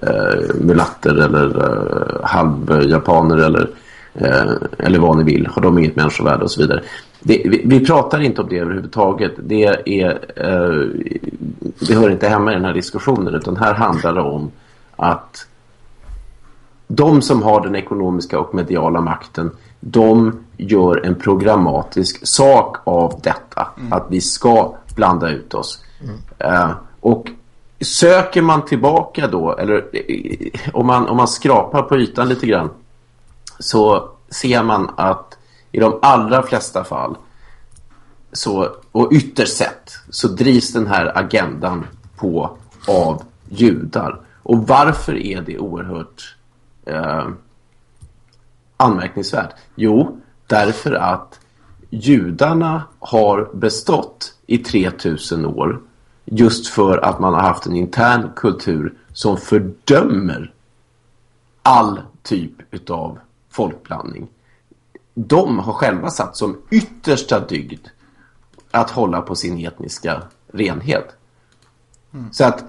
eh, mulatter eller eh, halvjapaner eller, eh, eller vad ni vill. Har de inget människovärde och så vidare. Det, vi, vi, pratar inte om det överhuvudtaget. Det, är, eh, det hör inte hemma i den här diskussionen utan här handlar det om att de som har den ekonomiska och mediala makten de gör en programmatisk sak av detta. Mm. Att vi ska blanda ut oss. Mm. Uh, och söker man tillbaka då, eller om man, om man skrapar på ytan lite grann, så ser man att i de allra flesta fall, så, och ytterst sett, så drivs den här agendan på av judar. Och varför är det oerhört eh, anmärkningsvärt? Jo, därför att judarna har bestått i 3000 år just för att man har haft en intern kultur som fördömer all typ utav folkblandning. De har själva satt som yttersta dygd att hålla på sin etniska renhet. Mm. Så att,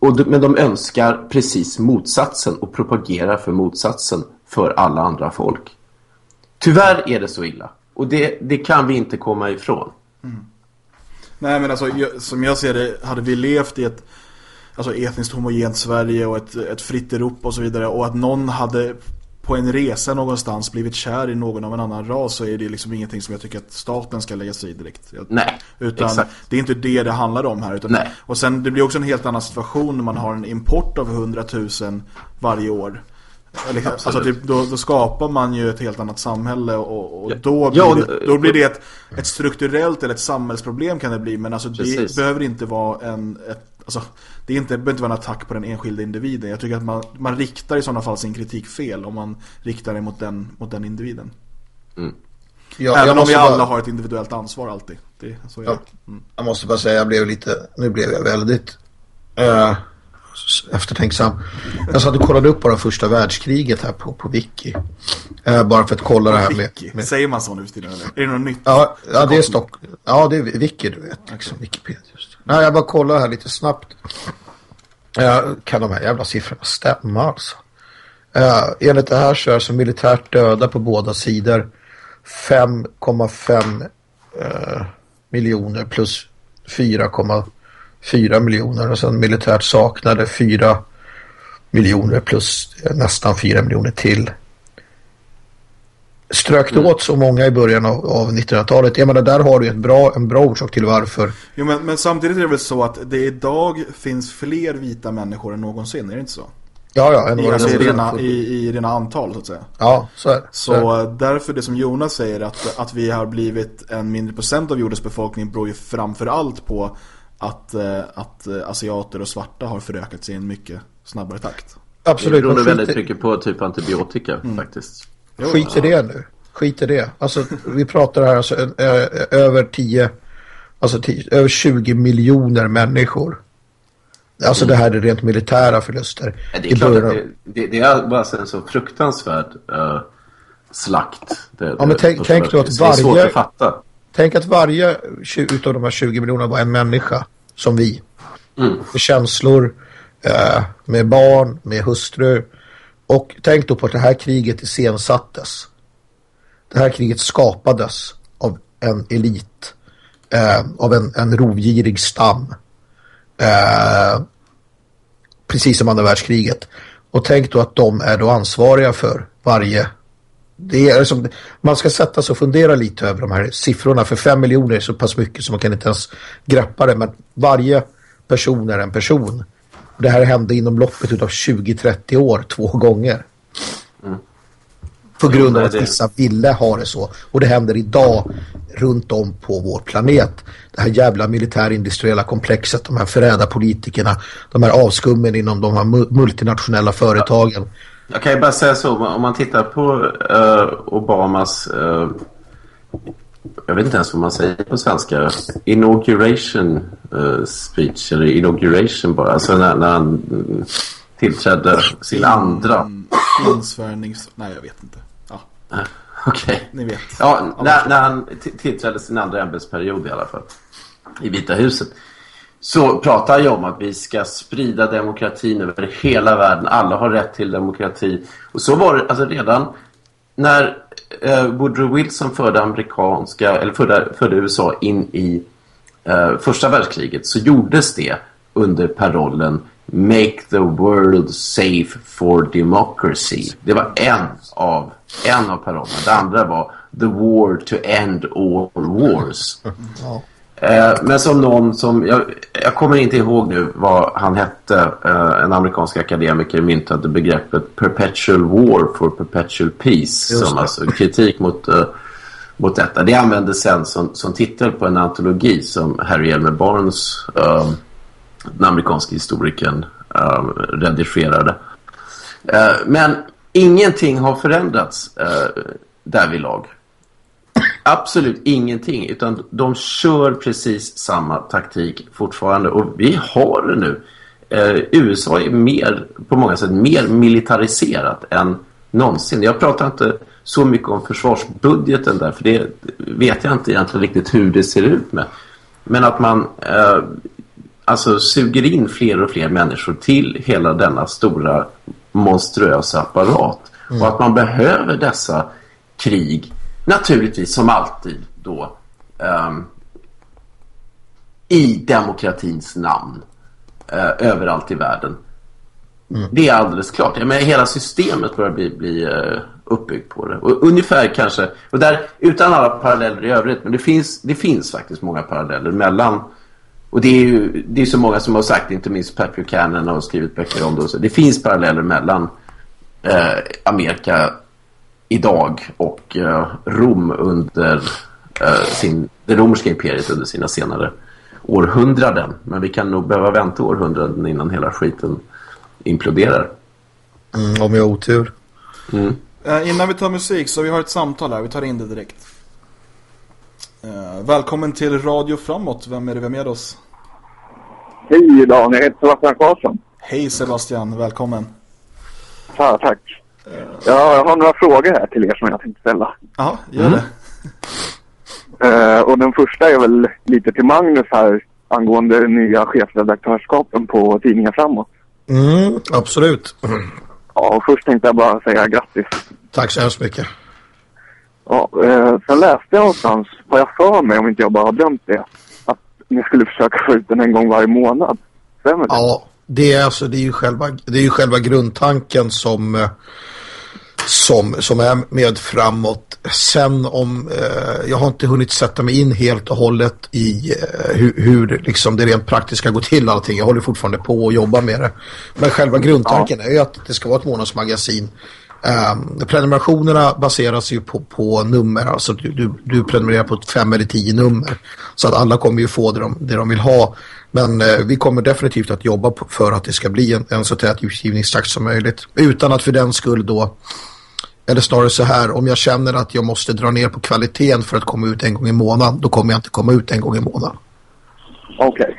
och, men de önskar precis motsatsen och propagerar för motsatsen för alla andra folk. Tyvärr är det så illa. Och det, det kan vi inte komma ifrån. Mm. Nej men alltså som jag ser det hade vi levt i ett alltså etniskt homogent Sverige och ett, ett fritt Europa och så vidare och att någon hade på en resa någonstans blivit kär i någon av en annan ras så är det liksom ingenting som jag tycker att staten ska lägga sig i direkt. Nej, Utan exakt. det är inte det det handlar om här. Utan, Nej. Och sen det blir också en helt annan situation när man har en import av 100 000 varje år. Eller, alltså det, då, då, skapar man ju ett helt annat samhälle och, och då, blir det, då blir det ett, ett strukturellt eller ett samhällsproblem kan det bli. Men alltså det behöver inte vara en, ett, alltså, det, är inte, det behöver inte vara en attack på den enskilda individen. Jag tycker att man, man riktar i sådana fall sin kritik fel om man riktar det mot den, mot den individen. Mm. Ja, Även om vi alla bara... har ett individuellt ansvar alltid. Det, så ja. mm. Jag måste bara säga, jag blev lite, nu blev jag väldigt... Uh eftertänksam. Jag satt och kollade upp bara första världskriget här på, på Wiki. Eh, bara för att kolla det här med, med... Säger man så nu för tiden? Är det något nytt? Ja, ja det är stock. Ja, det är Wiki du vet. Liksom, Wikipedia just. Nej, jag bara kollar här lite snabbt. Uh, kan de här jävla siffrorna stämma alltså? Uh, enligt det här så är alltså militärt döda på båda sidor 5,5 uh, eh, miljoner plus 4,4 miljoner och sen militärt saknade 4 miljoner plus eh, nästan 4 miljoner till. Strök mm. åt så många i början av, av 1900-talet. Jag menar, där har du ett bra, en bra orsak till varför. Jo, men, men samtidigt är det väl så att det idag finns fler vita människor än någonsin, är det inte så? Ja, ja. I, alltså, i, rena, i, I rena antal, så att säga. Ja, så är det. Så, så därför det som Jonas säger, att, att vi har blivit en mindre procent av jordens befolkning beror ju framför allt på att, eh, att eh, asiater och svarta har förökat sig i en mycket snabbare takt. Absolut. Det beror väldigt mycket på typ antibiotika mm. faktiskt. Skit i det nu. Skit i det. Alltså vi pratar här alltså över 10 alltså 10, över 20 miljoner människor. Alltså mm. det här är rent militära förluster. Det, är klart att det, det, det, är bara en så fruktansvärd uh, slakt. Det, ja, men tänk, tänk då att varje... Att fatta. Tänk att varje utav de här 20 miljonerna var en människa som vi. Mm. Med känslor, eh, med barn, med hustru. Och tänk då på att det här kriget iscensattes. Det här kriget skapades av en elit. Eh, av en, en rovgirig stam. Eh, precis som andra världskriget. Och tänk då att de är då ansvariga för varje det är som, man ska sätta sig och fundera lite över de här siffrorna. För fem miljoner är så pass mycket som man kan inte ens greppa det. Men varje person är en person. Det här hände inom loppet av 20-30 år två gånger. Mm. På grund av att vissa ville ha det så. Och det händer idag runt om på vår planet. Det här jävla militärindustriella komplexet, de här förräda politikerna, de här avskummen inom de här multinationella företagen. Jag kan ju bara säga så, om man tittar på uh, Obamas, uh, jag vet inte ens vad man säger på svenska, inauguration uh, speech, eller inauguration bara, alltså när, när han tillträdde sin andra. Insvärnings... Nej, jag vet inte. Ja. Okej. Okay. Ni vet. Ja, när, när han tillträdde sin andra ämbetsperiod i alla fall. I Vita huset så pratar jag om att vi ska sprida demokratin över hela världen. Alla har rätt till demokrati. Och så var det alltså redan när eh, Woodrow Wilson förde amerikanska eller förde, förde USA in i eh, första världskriget så gjordes det under parollen Make the world safe for democracy. Det var en av, en av parollerna. Det andra var The war to end all wars. Eh, men som någon som, jag, jag, kommer inte ihåg nu vad han hette, eh, en amerikansk akademiker myntade begreppet perpetual war for perpetual peace. Som alltså kritik mot, uh, mot detta. Det användes sen som, som titel på en antologi som Harry Elmer Barnes, uh, den amerikanska historikern, uh, redigerade. Eh, men ingenting har förändrats eh, därvidlag. Absolut ingenting. Utan de kör precis samma taktik fortfarande. Och vi har det nu. Eh, USA är mer, på många sätt mer militariserat än någonsin. Jag pratar inte så mycket om försvarsbudgeten där. För det vet jag inte egentligen riktigt hur det ser ut med. Men att man eh, alltså suger in fler och fler människor till hela denna stora monstruösa apparat. Mm. Och att man behöver dessa krig, naturligtvis som alltid då, um, i demokratins namn uh, överallt i världen. Mm. Det är alldeles klart. Jag menar, hela systemet börjar bli, bli uh, uppbyggt på det. Och ungefär kanske, och där, utan alla paralleller i övrigt, men det finns, det finns faktiskt många paralleller mellan och det är ju det är så många som har sagt, inte minst Pat Buchanan har skrivit böcker om det. Så det finns paralleller mellan eh, Amerika idag och eh, Rom under eh, sin, det romerska imperiet under sina senare århundraden. Men vi kan nog behöva vänta århundraden innan hela skiten imploderar. Mm, om jag har otur. Mm. Eh, innan vi tar musik så vi har ett samtal här, vi tar in det direkt. Uh, välkommen till Radio Framåt. Vem är det vi har med oss? Hej Dan, jag heter Sebastian Karlsson. Hej Sebastian, välkommen. Ja, tack. Ja, jag har några frågor här till er som jag tänkte ställa. Ja, gör mm. det. Uh, och den första är väl lite till Magnus här angående nya chefredaktörskapen på tidningen Framåt. Mm, absolut. Ja, och först tänkte jag bara säga grattis. Tack så hemskt mycket. Ja, eh, sen läste jag någonstans, har jag för mig om inte jag bara har dömt det, att ni skulle försöka få ut den en gång varje månad. Stämmer det? Ja, det är, alltså, det är, ju, själva, det är ju själva grundtanken som, eh, som, som är med framåt. Sen om, eh, jag har inte hunnit sätta mig in helt och hållet i eh, hur, hur liksom det rent praktiskt ska gå till allting. Jag håller fortfarande på att jobba med det. Men själva grundtanken ja. är ju att det ska vara ett månadsmagasin Um, prenumerationerna baseras ju på, på nummer, alltså du, du, du prenumererar på fem eller tio nummer. Så att alla kommer ju få det de, det de vill ha. Men uh, vi kommer definitivt att jobba på, för att det ska bli en, en så tät utgivningstakt som möjligt. Utan att för den skull då, eller snarare så här, om jag känner att jag måste dra ner på kvaliteten för att komma ut en gång i månaden, då kommer jag inte komma ut en gång i månaden. Okej. Okay.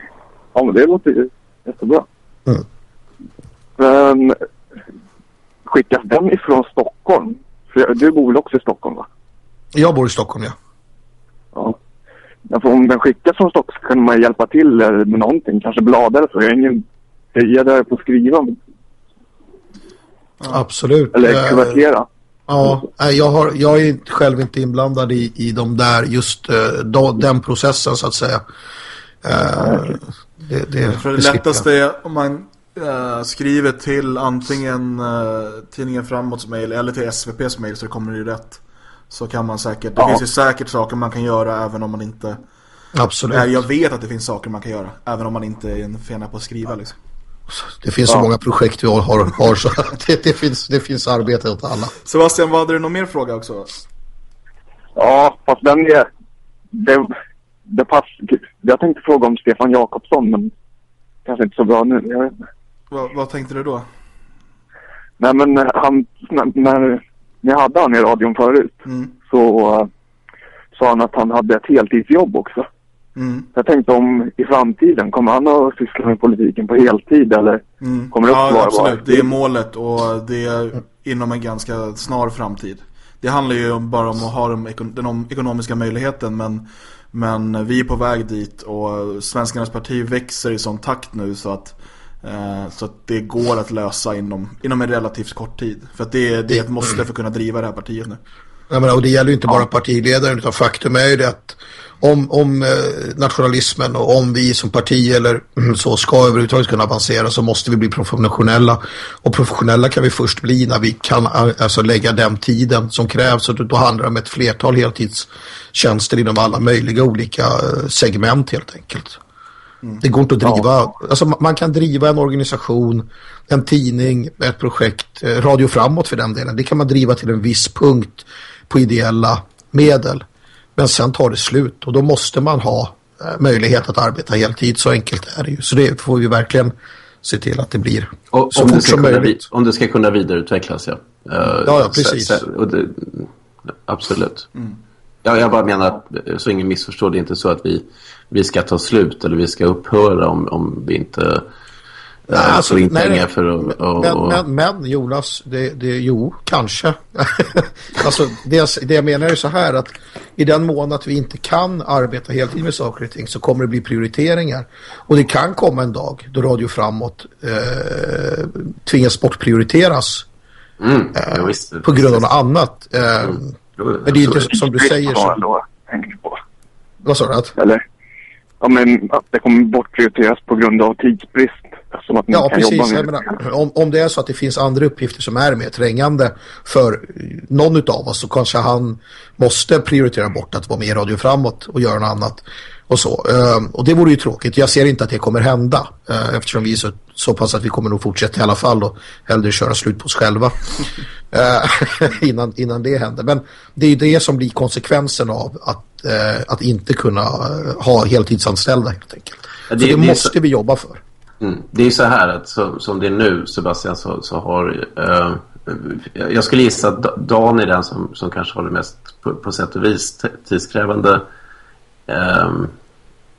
Ja, men det låter ju jättebra. Mm. Men skickas den ifrån Stockholm? För du bor väl också i Stockholm va? Jag bor i Stockholm, ja. Ja. ja om den skickas från Stockholm så kan man hjälpa till med någonting. Kanske blad eller så. Jag är ingen hejare på att skriva. Ja. Absolut. Eller eh, kuvertera. Ja, jag, har, jag är själv inte inblandad i, i de där, just uh, då, den processen så att säga. Uh, det, det, För det lättaste är om man uh, skriver till antingen uh, tidningen Framåts mail eller till SVPs mail så det kommer ju rätt. Så kan man säkert, det ja. finns ju säkert saker man kan göra även om man inte... Absolut. Äh, jag vet att det finns saker man kan göra även om man inte är en fena på att skriva liksom. Det finns ja. så många projekt vi har, har så det, det, finns, det finns arbete åt alla. Sebastian, vad hade du någon mer fråga också? Ja, fast den är... Det, det pass, jag tänkte fråga om Stefan Jakobsson, men kanske inte så bra nu. Jag vet inte. Vad, vad tänkte du då? Nej men han, när, när ni hade han i radion förut mm. så uh, sa han att han hade ett heltidsjobb också. Mm. Jag tänkte om i framtiden, kommer han att syssla med politiken på heltid eller mm. kommer det ja, vara absolut. Det är målet och det är inom en ganska snar framtid. Det handlar ju bara om att ha den ekonomiska möjligheten men, men vi är på väg dit och Svenskarnas parti växer i sån takt nu så att Eh, så att det går att lösa inom, inom en relativt kort tid. För att det, det är ett måste för att kunna driva det här partiet nu. Ja, men, och det gäller ju inte bara partiledaren utan faktum är ju det att om, om eh, nationalismen och om vi som parti eller så ska överhuvudtaget kunna avancera så måste vi bli professionella. Och professionella kan vi först bli när vi kan alltså, lägga den tiden som krävs. Och då handlar det om ett flertal heltidstjänster inom alla möjliga olika eh, segment helt enkelt. Det går inte att driva, ja. alltså man kan driva en organisation, en tidning, ett projekt, eh, Radio Framåt för den delen. Det kan man driva till en viss punkt på ideella medel. Men sen tar det slut och då måste man ha eh, möjlighet att arbeta heltid. Så enkelt är det ju. Så det får vi verkligen se till att det blir och, så fort som möjligt. Om det ska kunna vidareutvecklas, ja. Uh, ja, ja, precis. Så, så, det, absolut. Mm. Ja, jag bara menar att, så ingen missförstår, det är inte så att vi, vi ska ta slut eller vi ska upphöra om, om vi inte Nej, alltså, in nej, pengar för att... Och, men, men, men, Jonas, det, det, jo, kanske. alltså, det, det jag menar är så här att i den mån att vi inte kan arbeta heltid med saker och ting så kommer det bli prioriteringar. Och det kan komma en dag då Radio Framåt eh, tvingas bortprioriteras mm, eh, visst, på grund av något annat. Eh, mm. Men det är inte som du säger så. Vad sa du? Att? Eller? Ja, men att det kommer bortprioriteras på grund av tidsbrist. Som att ja, precis. Menar, om, om det är så att det finns andra uppgifter som är mer trängande för någon av oss så kanske han måste prioritera bort att vara med i Radio Framåt och göra något annat och så. Uh, och det vore ju tråkigt. Jag ser inte att det kommer hända uh, eftersom vi är så, så pass att vi kommer nog fortsätta i alla fall och hellre köra slut på oss själva uh, innan, innan det händer. Men det är ju det som blir konsekvensen av att, att inte kunna ha heltidsanställda helt enkelt. Ja, det, så det, det måste så... vi jobba för. Mm. Det är så här att så, som det är nu Sebastian så, så har eh, jag skulle gissa att Dan är den som, som kanske har det mest på, på sätt och vis tidskrävande eh,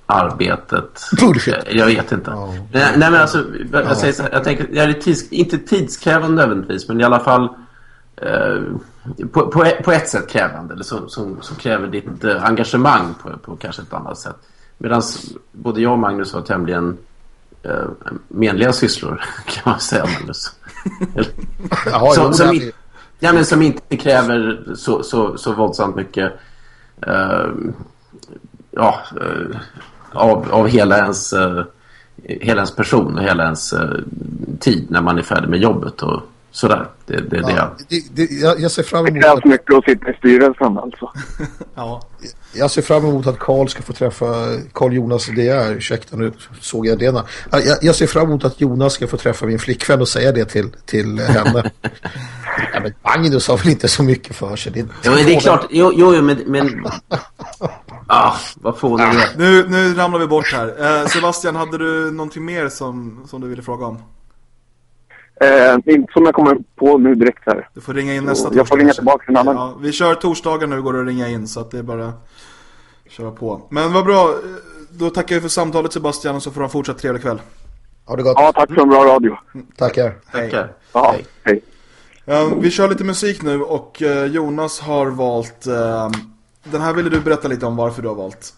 arbetet. Bullshit. Jag, jag vet inte. Oh. Nej, nej, men alltså jag, jag säger så jag tänker, jag är tids, inte tidskrävande nödvändigtvis men i alla fall eh, på, på, på, ett sätt krävande eller som, som, som kräver ditt eh, engagemang på, på kanske ett annat sätt. Medan både jag och Magnus var tämligen eh, menliga sysslor kan man säga Magnus. ja, som, som, in, ja, men som inte kräver så, så, så våldsamt mycket eh, ja, eh, av, av hela ens eh, hela ens person och hela ens eh, tid när man är färdig med jobbet och sådär. Det, det, ja, det, det, det jag, jag ser fram emot... Det krävs mycket att sitta i styrelsen alltså. ja. Jag ser fram emot att Karl ska få träffa Karl Jonas det är, ursäkta nu såg jag det. Jag, jag ser fram emot att Jonas ska få träffa min flickvän och säga det till, till henne. ja, men Magnus har väl inte så mycket för sig. Det är, ja, men det är klart, jo, jo men... men... Ah, vad får du? Nu, nu ramlar vi bort här. Eh, Sebastian, hade du någonting mer som, som du ville fråga om? Eh, inte som jag kommer på nu direkt här. Du får ringa in nästa torsdag. Jag får ringa tillbaka en annan. Ja, vi kör torsdagar nu går det att ringa in så att det är bara att köra på. Men vad bra. Då tackar vi för samtalet Sebastian och så får du en fortsatt trevlig kväll. Ha det gott. Ja, tack för en bra radio. Mm. Tackar. Tackar. Ja, hej. hej. Uh, vi kör lite musik nu och uh, Jonas har valt... Uh, den här ville du berätta lite om varför du har valt.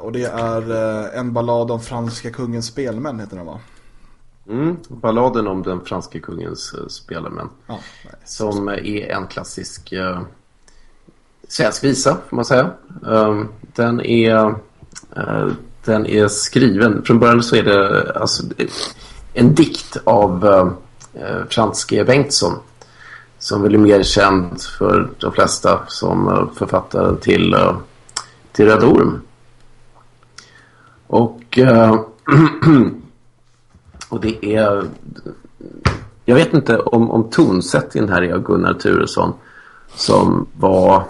och det är en ballad om franska kungens spelmän heter den va? Mm, balladen om den franske kungens uh, spelmän. Ja, som är en klassisk uh, svensk visa, får man säga. Um, den är uh, den är skriven, från början så är det alltså, en dikt av uh, Frans G. Bengtsson. Som väl är mer känd för de flesta som författare till, till Röda Orm. Och Och det är... Jag vet inte om, om tonsättningen här är Gunnar Turesson som var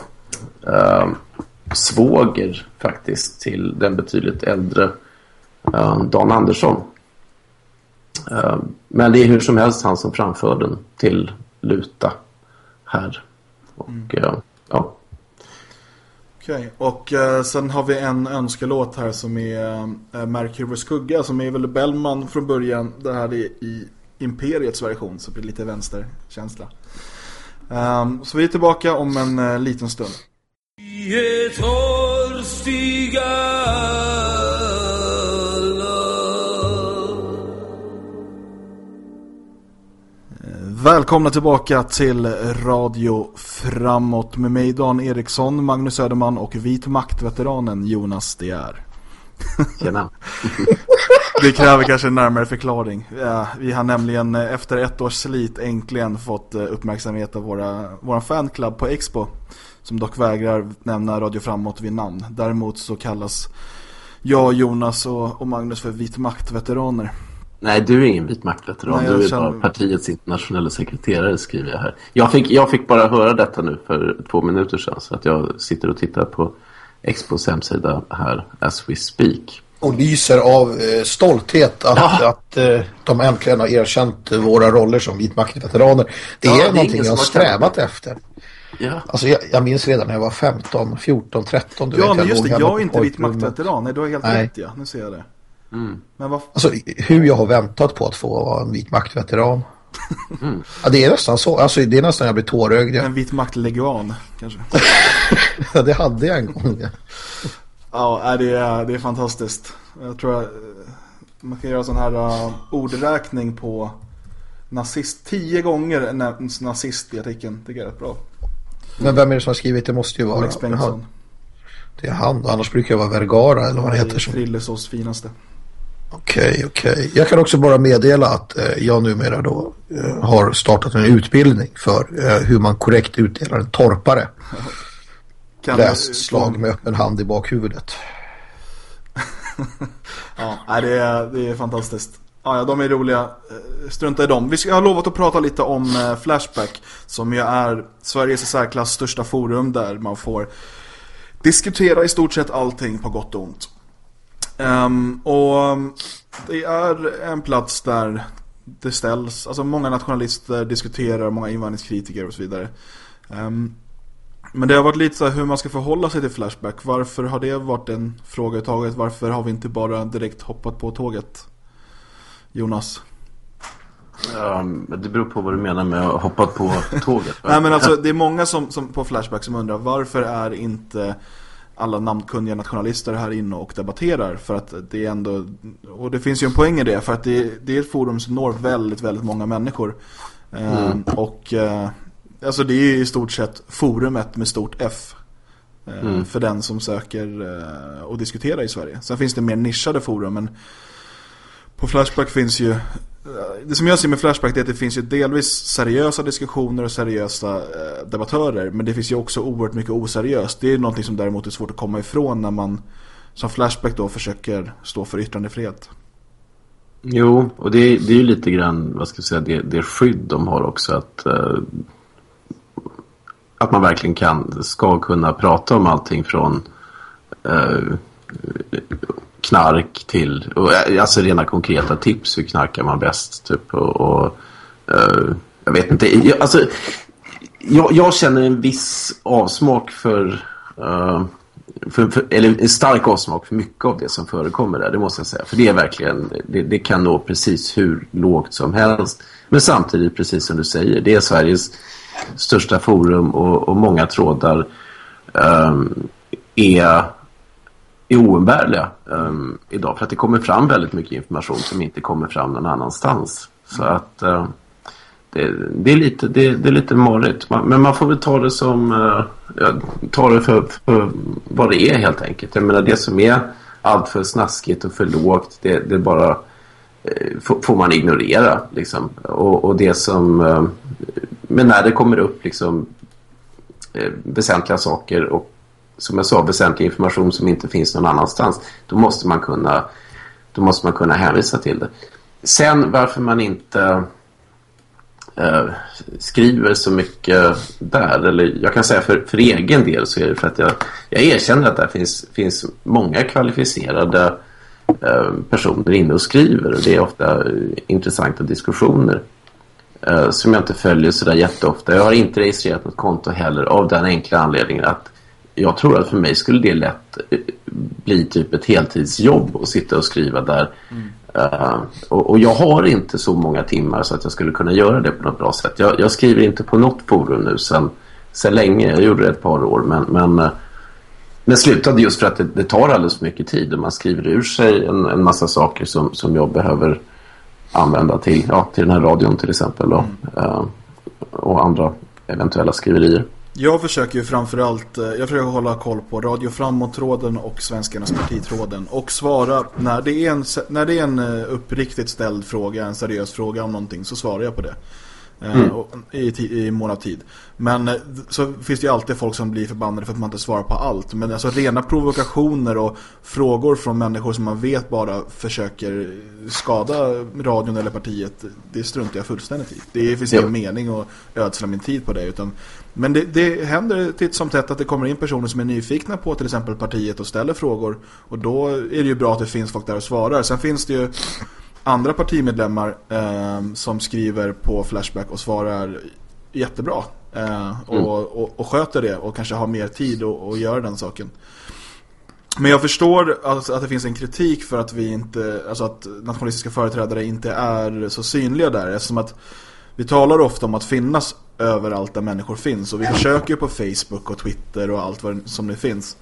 eh, svåger faktiskt till den betydligt äldre eh, Dan Andersson. Eh, men det är hur som helst han som framför den till Luta här. Och mm. Okej, okay. och eh, sen har vi en önskelåt här som är eh, Mercury skugga som är väl Bellman från början. Det här är i Imperiets version så det blir lite vänsterkänsla. Um, så vi är tillbaka om en eh, liten stund. Välkomna tillbaka till Radio Framåt med mig Dan Eriksson, Magnus Söderman och vit maktveteranen Jonas De är. Tjena. Det kräver kanske en närmare förklaring. Ja, vi har nämligen eh, efter ett års slit äntligen fått eh, uppmärksamhet av våra, våra fanclub på Expo. Som dock vägrar nämna Radio Framåt vid namn. Däremot så kallas jag, Jonas och, och Magnus för vit maktveteraner. Nej, du är ingen vit maktveteran. Du är känner... bara partiets internationella sekreterare skriver jag här. Jag fick, jag fick bara höra detta nu för två minuter sedan. Så att jag sitter och tittar på Expos hemsida här as we speak. och lyser av eh, stolthet att, ja. att eh, de äntligen har erkänt våra roller som vitmaktveteraner. Det ja, är det någonting jag har strävat efter. Ja. Alltså jag, jag, minns redan när jag var 15, 14, 13. Du ja, vet, men just det. Jag är inte vitmaktveteran. Nej, du har helt Nej. rätt, ja. Nu ser jag det. Mm. Men vad... Alltså hur jag har väntat på att få vara en vitmaktveteran. Mm. Ja, det är nästan så. Alltså, det är nästan jag blir tårögd. En vitmaktleguan, kanske. ja, det hade jag en gång. Ja, det är, det är fantastiskt. Jag tror att man kan göra sån här uh, ordräkning på nazist. Tio gånger nämns nazist i artikeln. Det är rätt bra. Men vem är det som har skrivit? Det måste ju vara Alex Bengtsson. Det är han. Annars brukar det vara Vergara eller vad det heter. Frillesås finaste. Okej, okej. Jag kan också bara meddela att eh, jag numera då eh, har startat en utbildning för eh, hur man korrekt utdelar en torpare. Kan Läs slag med öppen hand i bakhuvudet. ja, det är, det är fantastiskt. Ja, ja, de är roliga. Eh, strunta i dem. Vi ska, har lovat att prata lite om eh, Flashback. Som ju är Sveriges i särklass största forum där man får diskutera i stort sett allting på gott och ont. Um, och det är en plats där det ställs, alltså många nationalister diskuterar, många invandringskritiker och så vidare. Um, men det har varit lite så hur man ska förhålla sig till Flashback. Varför har det varit en fråga i taget? Varför har vi inte bara direkt hoppat på tåget? Jonas? Um, det beror på vad du menar med att hoppa på tåget. Nej men alltså det är många som, som, på Flashback som undrar varför är inte alla namnkunniga nationalister här inne och debatterar för att det är ändå och det finns ju en poäng i det för att det, det är ett forum som når väldigt väldigt många människor ehm, mm. och uh, alltså det är i stort sett forumet med stort F uh, mm. för den som söker uh, att diskutera i Sverige sen finns det mer nischade forum men på Flashback finns ju det som jag ser med Flashback är att det finns ju delvis seriösa diskussioner och seriösa eh, debattörer. Men det finns ju också oerhört mycket oseriöst. Det är ju någonting som däremot är svårt att komma ifrån när man som Flashback då försöker stå för yttrandefrihet. Jo, och det, är, det är ju lite grann, vad ska jag säga, det, det skydd de har också att, eh, att man verkligen kan, ska kunna prata om allting från eh, knark till, och, eh, alltså rena konkreta tips, hur knarkar man bäst typ och, och uh, jag vet inte, jag, alltså jag, jag, känner en viss avsmak för, uh, för, för, eller en stark avsmak för mycket av det som förekommer där, det måste jag säga, för det är verkligen, det, det kan nå precis hur lågt som helst, men samtidigt precis som du säger, det är Sveriges största forum och, och många trådar um, är är oumbärliga um, idag. För att det kommer fram väldigt mycket information som inte kommer fram någon annanstans. Så att uh, det, det, är lite, det, det är lite marigt. men man får väl ta det som uh, ta det för, för, vad det är helt enkelt. Jag menar det som är allt för snaskigt och för lågt det, det bara uh, får man ignorera. Liksom. Och, och det som men när det kommer upp liksom väsentliga saker och som jag sa, väsentlig information som inte finns någon annanstans. Då måste man kunna, då måste man kunna hänvisa till det. Sen varför man inte eh, skriver så mycket där. Eller jag kan säga för, för egen del så är det för att jag, jag erkänner att det finns, finns många kvalificerade eh, personer inne och skriver. Och det är ofta eh, intressanta diskussioner. Eh, som jag inte följer så där jätteofta. Jag har inte registrerat något konto heller av den enkla anledningen att jag tror att för mig skulle det lätt eh, bli typ ett heltidsjobb att sitta och skriva där. Mm. Uh, och, och, jag har inte så många timmar så att jag skulle kunna göra det på något bra sätt. Jag, jag skriver inte på något forum nu sen, sen länge. Jag gjorde det ett par år men, men, uh, men slutade just för att det, det, tar alldeles för mycket tid och man skriver ur sig en, en massa saker som, som jag behöver använda till, ja, till den här radion till exempel då, mm. uh, och andra eventuella skriverier. Jag försöker ju framförallt, eh, jag försöker hålla koll på Radio Framåt-tråden och Svenskarnas partitråden och svara när det är en, när det är en eh, uppriktigt ställd fråga, en seriös fråga om någonting så svarar jag på det. Mm. I, i mån av tid. Men eh, så finns det ju alltid folk som blir förbannade för att man inte svarar på allt. Men alltså rena provokationer och frågor från människor som man vet bara försöker skada radion eller partiet. Det struntar jag fullständigt i. Det finns ingen mening att ödsla min tid på det. Utan, men det, det händer titt som tätt att det kommer in personer som är nyfikna på till exempel partiet och ställer frågor. Och då är det ju bra att det finns folk där och svarar. Sen finns det ju andra partimedlemmar eh, som skriver på Flashback och svarar jättebra eh, och, mm. och, och, sköter det och kanske har mer tid att göra den saken. Men jag förstår alltså att det finns en kritik för att vi inte, alltså att nationalistiska företrädare inte är så synliga där eftersom att vi talar ofta om att finnas överallt där människor finns och vi försöker på Facebook och Twitter och allt vad som det finns.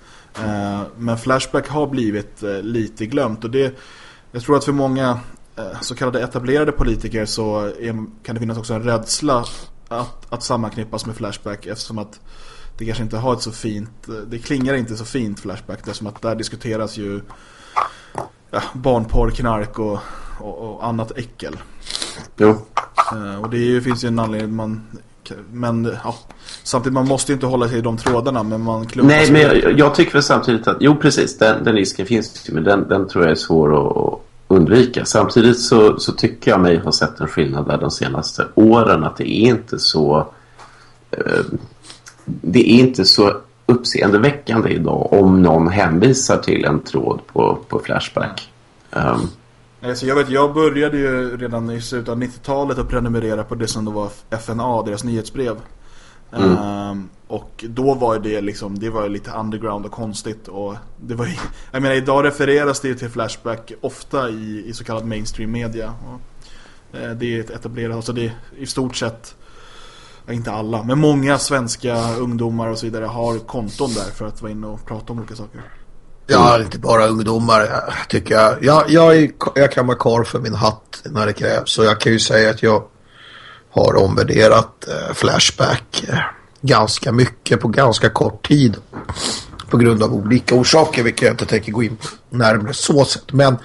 Eh, men Flashback har blivit eh, lite glömt och det jag tror att för många så kallade etablerade politiker så är, kan det finnas också en rädsla att, att sammanknippas med Flashback eftersom att det kanske inte har ett så fint, det klingar inte så fint Flashback eftersom att där diskuteras ju ja, barnporr, knark och, och, och, annat äckel. Jo. Uh, och det är, finns ju en anledning man men ja, samtidigt man måste ju inte hålla sig i de trådarna men man Nej, men jag, jag, tycker väl samtidigt att jo precis, den, den risken finns ju men den, den tror jag är svår att undvika. Samtidigt så, så tycker jag mig ha sett en skillnad där de senaste åren att det är inte så eh, det är inte så uppseendeväckande idag om någon hänvisar till en tråd på, på Flashback. Um, alltså jag, vet, jag började ju redan i slutet av 90-talet att prenumerera på det som då var FNA, deras nyhetsbrev. Mm. Um, och då var det liksom det var lite underground och konstigt och det var jag menar idag refereras det till Flashback ofta i, i så kallad mainstream media. Och, eh, det är ett etablerat alltså det är i stort sett inte alla, men många svenska ungdomar och så vidare har konton där för att vara inne och prata om olika saker. Ja, inte bara ungdomar tycker jag. Jag, jag, är, jag kan vara kvar för min hatt när det krävs. Så jag kan ju säga att jag har omvärderat eh, Flashback eh, ganska mycket på ganska kort tid. På grund av olika orsaker, vilket jag inte tänker gå in på närmare så sätt. Men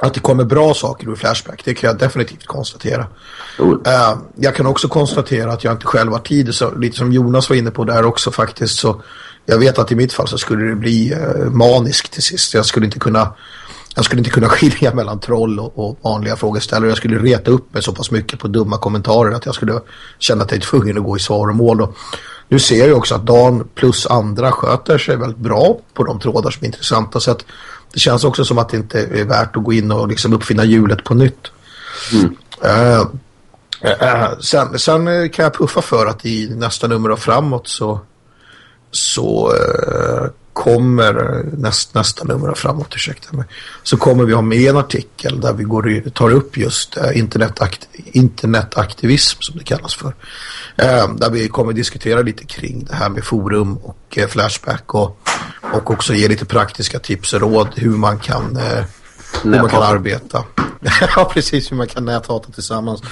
att det kommer bra saker ur Flashback, det kan jag definitivt konstatera. Mm. Uh, jag kan också konstatera att jag inte själv har tid, så, lite som Jonas var inne på där också faktiskt. Så jag vet att i mitt fall så skulle det bli uh, maniskt till sist. Jag skulle inte kunna jag skulle inte kunna skilja mellan troll och, och vanliga frågeställare. Jag skulle reta upp mig så pass mycket på dumma kommentarer att jag skulle känna att jag är tvungen att gå i svar och mål. Och nu ser jag också att Dan plus andra sköter sig väldigt bra på de trådar som är intressanta. Så att det känns också som att det inte är värt att gå in och liksom uppfinna hjulet på nytt. Mm. Uh, uh, sen, sen, kan jag puffa för att i nästa nummer och framåt så, så uh, kommer näst, nästa nummer framåt, ursäkta mig, så kommer vi ha med en artikel där vi går, tar upp just eh, internetakt, internetaktivism som det kallas för. Eh, där vi kommer diskutera lite kring det här med forum och eh, flashback och, och också ge lite praktiska tips och råd hur man kan, hur man kan arbeta. ja, precis hur man kan näthata tillsammans.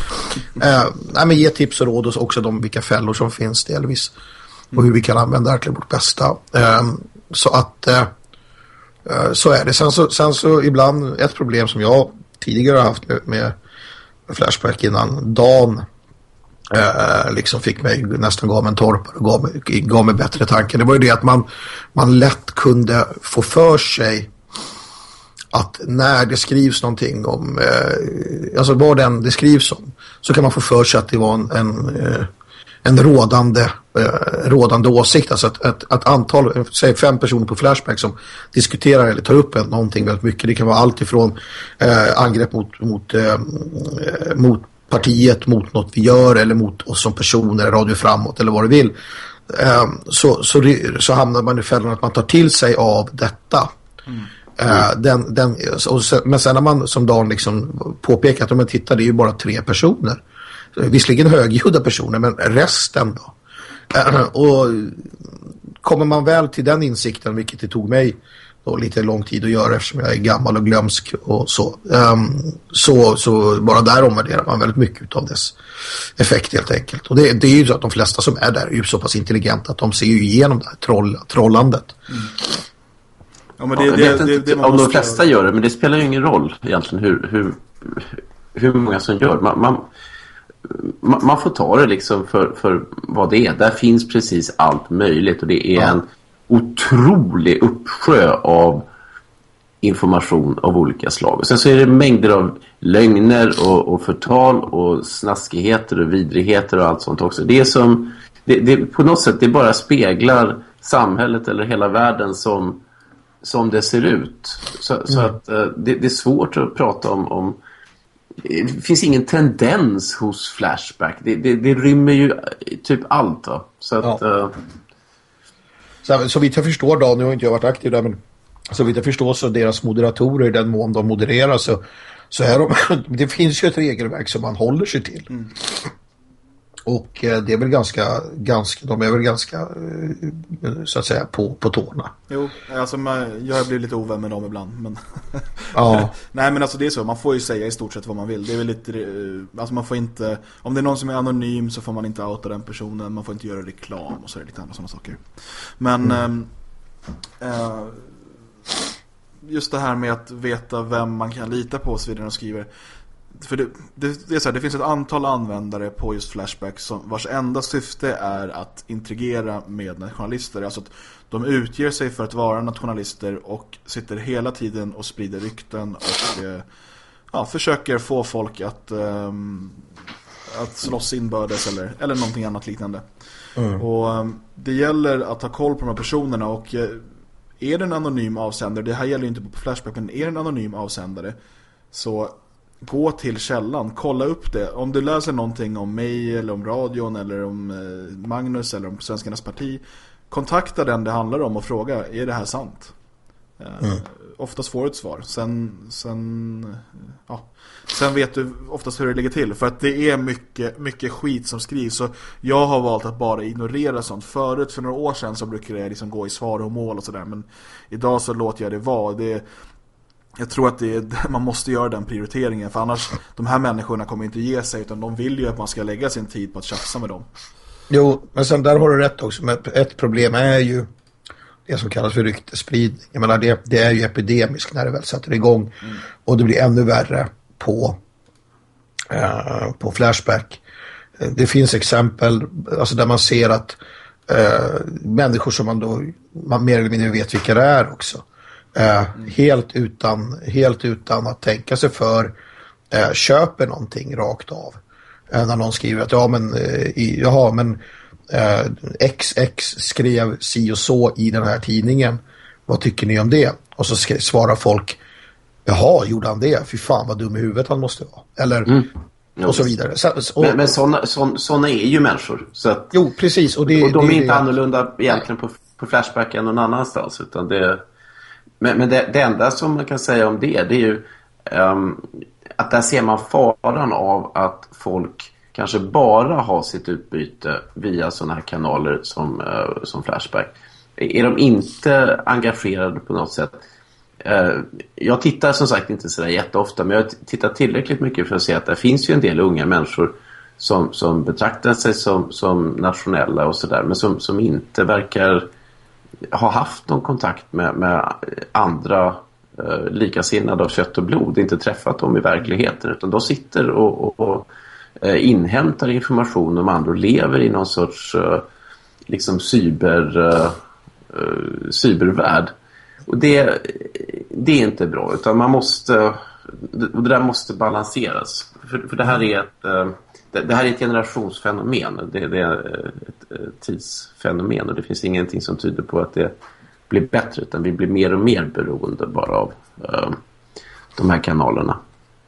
Nej, men ge tips och råd och också de vilka fällor som finns delvis och hur vi kan använda det till vårt bästa. Um, så att eh, eh, så är det. Sen så, sen så ibland ett problem som jag tidigare har haft med, med Flashback innan Dan eh, liksom fick mig nästan gav mig en torpare och gav mig, gav mig bättre tankar. Det var ju det att man, man lätt kunde få för sig att när det skrivs någonting om, eh, alltså vad den det skrivs om, så kan man få för sig att det var en, en eh, en rådande, eh, rådande åsikt. Alltså att, att, att antal, säg fem personer på Flashback som diskuterar eller tar upp någonting väldigt mycket. Det kan vara allt ifrån eh, angrepp mot, mot, eh, mot partiet, mot något vi gör eller mot oss som personer, radio framåt eller vad du vill. Eh, så, så, så hamnar man i fällan att man tar till sig av detta. Mm. Uh, den, den, sen, men sen när man som Dan liksom påpekar att om man tittar det är ju bara tre personer visserligen högljudda personer men resten då. Och kommer man väl till den insikten, vilket det tog mig då lite lång tid att göra eftersom jag är gammal och glömsk och så. Um, så, så bara där omvärderar man väldigt mycket av dess effekt helt enkelt. Och det, det är ju så att de flesta som är där är ju så pass intelligenta att de ser ju igenom det här troll, trollandet. Mm. Ja, men det, ja, det, det, det, om de flesta gör det, men det spelar ju ingen roll egentligen hur, hur, hur många som gör. Man, man, man får ta det liksom för, för vad det är. Där finns precis allt möjligt och det är ja. en otrolig uppsjö av information av olika slag. Och sen så är det mängder av lögner och, och förtal och snaskigheter och vidrigheter och allt sånt också. Det är som, det, det, på något sätt, det bara speglar samhället eller hela världen som, som det ser ut. Så, mm. så att uh, det, det, är svårt att prata om, om det finns ingen tendens hos Flashback. Det, det, det rymmer ju typ allt va? Så att... Ja. Uh... Så, så vitt jag förstår då, nu har inte jag varit aktiv där men så vitt jag förstår så deras moderatorer i den mån de modererar så, så är de, det finns ju ett regelverk som man håller sig till. Mm. Och eh, det är väl ganska, ganska, de är väl ganska eh, så att säga på, på tårna. Jo, alltså man, jag blir lite ovän med dem ibland. Men ja. Nej men alltså det är så, man får ju säga i stort sett vad man vill. Det är väl lite, eh, alltså man får inte, om det är någon som är anonym så får man inte outa den personen. Man får inte göra reklam och så är det lite andra sådana saker. Men mm. äh, just det här med att veta vem man kan lita på och så vidare och skriver för det, det, det, är så här, det finns ett antal användare på just Flashback som, vars enda syfte är att integrera med nationalister. Alltså att de utger sig för att vara nationalister och sitter hela tiden och sprider rykten och eh, ja, försöker få folk att, eh, att slåss inbördes eller, eller någonting annat liknande. Mm. Och eh, det gäller att ha koll på de här personerna och eh, är det en anonym avsändare, det här gäller ju inte på Flashback men är det en anonym avsändare så gå till källan, kolla upp det. Om du läser någonting om mig eller om radion eller om eh, Magnus eller om Svenskarnas parti, kontakta den det handlar om och fråga, är det här sant? Eh, mm. Oftast får du ett svar. Sen, sen, ja. sen vet du oftast hur det ligger till. För att det är mycket, mycket skit som skrivs. Så jag har valt att bara ignorera sånt. Förut, för några år sedan, så brukade jag liksom gå i svar och mål och sådär. Men idag så låter jag det vara. Det, jag tror att det är, man måste göra den prioriteringen för annars, de här människorna kommer inte ge sig utan de vill ju att man ska lägga sin tid på att tjafsa med dem. Jo, men sen där har du rätt också. Men ett problem är ju det som kallas för ryktespridning. Jag menar, det, det är ju epidemiskt när det väl sätter igång. Mm. Och det blir ännu värre på, uh, på Flashback. Det finns exempel alltså där man ser att uh, människor som man då man mer eller mindre vet vilka det är också Eh, helt, utan, helt utan att tänka sig för eh, köper någonting rakt av. Eh, när någon skriver att ja men, eh, i, jaha, men XX skrev si och så i den här tidningen. Vad tycker ni om det? Och så svarar folk Jaha, gjorde han det? Fy fan vad dum i huvudet han måste vara. Eller mm. och så vidare. Så, och, men men sådana, så, såna är ju människor. Så att, jo, precis. Och, det, och de det, är inte det, annorlunda egentligen på, på Flashback än någon annanstans. Utan det, men, men det, det, enda som man kan säga om det, det är ju um, att där ser man faran av att folk kanske bara har sitt utbyte via sådana här kanaler som, uh, som Flashback. Är de inte engagerade på något sätt? Uh, jag tittar som sagt inte sådär jätteofta men jag tittar tillräckligt mycket för att se att det finns ju en del unga människor som, som betraktar sig som, som nationella och sådär men som, som inte verkar har haft någon kontakt med, med andra eh, likasinnade av kött och blod, inte träffat dem i verkligheten utan de sitter och, och, och eh, inhämtar information om andra och lever i någon sorts eh, liksom cyber, eh, eh, cybervärld. Och det, det är inte bra utan man måste, och det där måste balanseras. För, för det här är ett eh, det, det, här är ett generationsfenomen. Det, det, är ett, ett tidsfenomen och det finns ingenting som tyder på att det blir bättre utan vi blir mer och mer beroende bara av uh, de här kanalerna.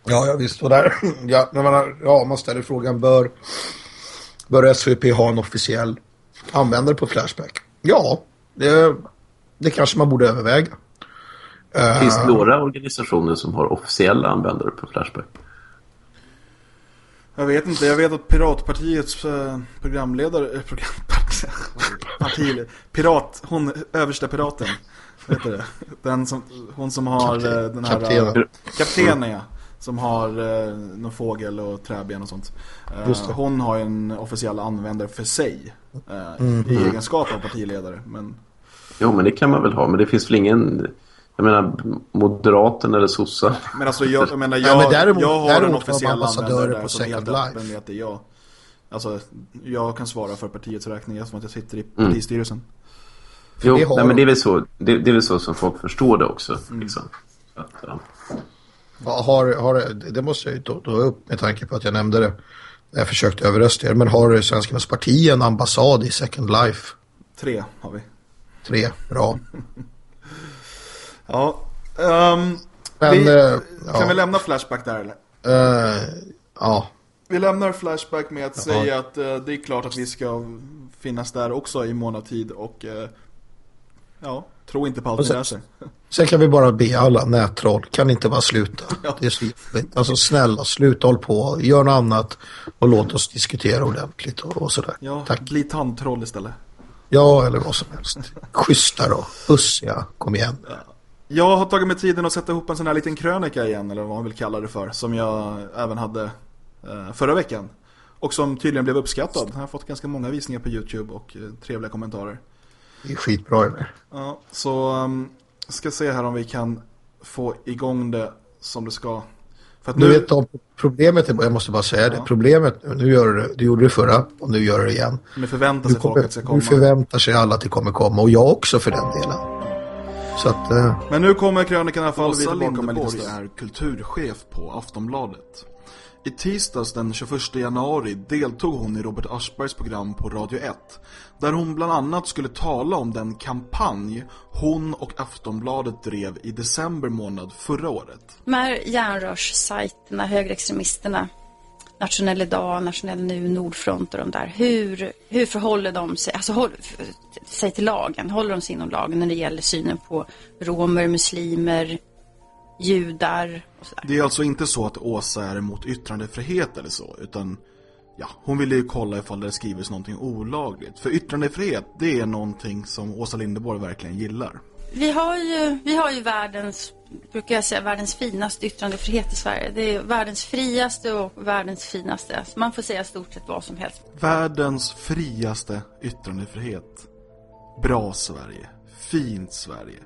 Ja, ja visst. Och där, ja, när man, ja, man ställer frågan, bör, bör SVP ha en officiell användare på Flashback? Ja, det, det kanske man borde överväga. Finns det uh, några organisationer som har officiella användare på Flashback? Jag vet inte, jag vet att Piratpartiets eh, programledare, äh, program, pirat, hon översta piraten, vet du det? Den som, hon som har Kapten. den här... Kaptenen. Kaptenen, ja. Som har eh, någon fågel och träben och sånt. Eh, hon har ju en officiell användare för sig. Eh, mm. I egenskap av partiledare. Men... Jo, men det kan man väl ha. Men det finns väl ingen Jag menar, moderaten eller sossa. Men alltså jag, jag menar, jag, Nej, men däremot, jag har däremot en officiell ambassadörer på som är helt Second öppen Life. med att det är jag. Alltså, jag kan svara för partiets räkning eftersom att jag sitter i Mm. partistyrelsen. Jo, det nej, men de. det är väl så, det, det är väl så som folk förstår det också. Mm. Liksom. Att, ja. Ja, Har, har, det måste jag ju ta ta upp med tanke på att jag nämnde det. när Jag försökte överrösta er. Men har Svenskarnas parti en ambassad i Second Life? Tre har vi. Tre, bra. Ja. ehm, Men, vi, eh, kan ja. vi lämna Flashback där eller? Eh, ja, Vi lämnar Flashback med att säga att eh, det är klart att vi ska finnas där också i mån av tid och ja, tro inte på allt Och ni sen- läser. Sen kan vi bara be alla nättroll, kan inte bara sluta. Ja. Det är så. Alltså snälla, sluta håll på, gör något annat och låt oss diskutera ordentligt och, och sådär. Ja, Tack. bli tandtroll istället. Ja, eller vad som helst. Schyssta då, pussiga, kom igen. Jag har tagit mig tiden att sätta ihop en sån här liten krönika igen, eller vad man vill kalla det för, som jag även hade eh, förra veckan. Och som tydligen blev uppskattad. Jag har fått ganska många visningar på YouTube och eh, trevliga kommentarer. Det är skitbra Emil. Ja, så um, ska se här om vi kan få igång det som det ska. För nu, vet om problemet, är, jag måste bara säga det, Ja. problemet, nu gör du det, du gjorde det förra och nu gör du det igen. nu förväntar Nu, sig folk kommer, att det ska nu komma. förväntar sig alla att det kommer komma och jag också för den delen. Så att, eh, Men nu kommer krönikan i alla fall. Åsa stund. är kulturchef på Aftonbladet. I tisdags den 21 januari deltog hon i Robert Aschbergs program på Radio 1 där hon bland annat skulle tala om den kampanj hon och Aftonbladet drev i december månad förra året. De här järnrörssajterna, högerextremisterna, Nationell Idag, Nationell Nu, Nordfront och de där. Hur, hur förhåller de sig, alltså håll, sig till lagen? Håller de sig inom lagen när det gäller synen på romer, muslimer, judar och sådär? Det är alltså inte så att Åsa är emot yttrandefrihet eller så, utan ja, hon ville ju kolla ifall det skrivits någonting olagligt. För yttrandefrihet, det är någonting som Åsa Linderborg verkligen gillar. Vi har ju, vi har ju världens, brukar jag säga, världens finaste yttrandefrihet i Sverige. Det är världens friaste och världens finaste. Man får säga stort sett vad som helst. Världens friaste yttrandefrihet. Bra Sverige. Fint Sverige.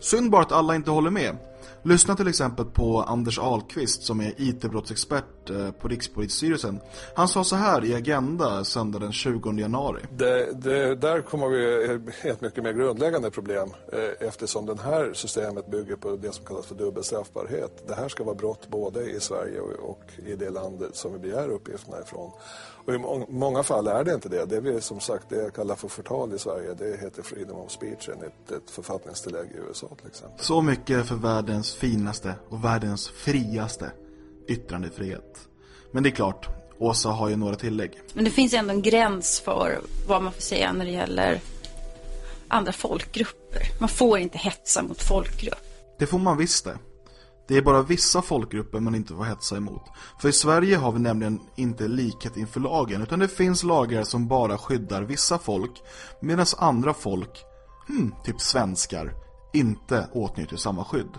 Synd bara att alla inte håller med. Lyssna till exempel på Anders Ahlqvist som är IT-brottsexpert eh, på Rikspolisstyrelsen. Han sa så här i Agenda söndag den 20 januari. Det, det, där kommer vi ett mycket mer grundläggande problem eh, eftersom det här systemet bygger på det som kallas för dubbel straffbarhet. Det här ska vara brott både i Sverige och i det landet som vi begär uppgifterna ifrån. Och i må, många fall är det inte det. Det vi som sagt det jag kallar för förtal i Sverige det heter freedom of speech enligt ett författningstillägg i USA till exempel. Så mycket för världens finaste och världens friaste yttrandefrihet. Men det är klart, Åsa har ju några tillägg. Men det finns ändå en gräns för vad man får säga när det gäller andra folkgrupper. Man får inte hetsa mot folkgrupp. Det får man visst det. Det är bara vissa folkgrupper man inte får hetsa emot. För i Sverige har vi nämligen inte likhet inför lagen utan det finns lagar som bara skyddar vissa folk medan andra folk, hmm, typ svenskar, inte åtnjuter samma skydd.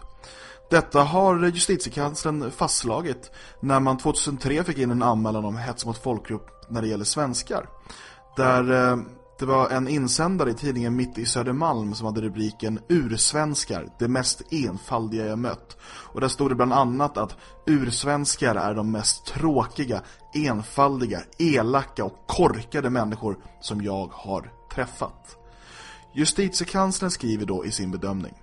Detta har justitiekanslern fastslagit när man 2003 fick in en anmälan om hets mot folkgrupp när det gäller svenskar. Där eh, det var en insändare i tidningen Mitt i Södermalm som hade rubriken Ursvenskar, det mest enfaldiga jag mött. Och där stod det bland annat att ursvenskar är de mest tråkiga, enfaldiga, elaka och korkade människor som jag har träffat. Justitiekanslern skriver då i sin bedömning.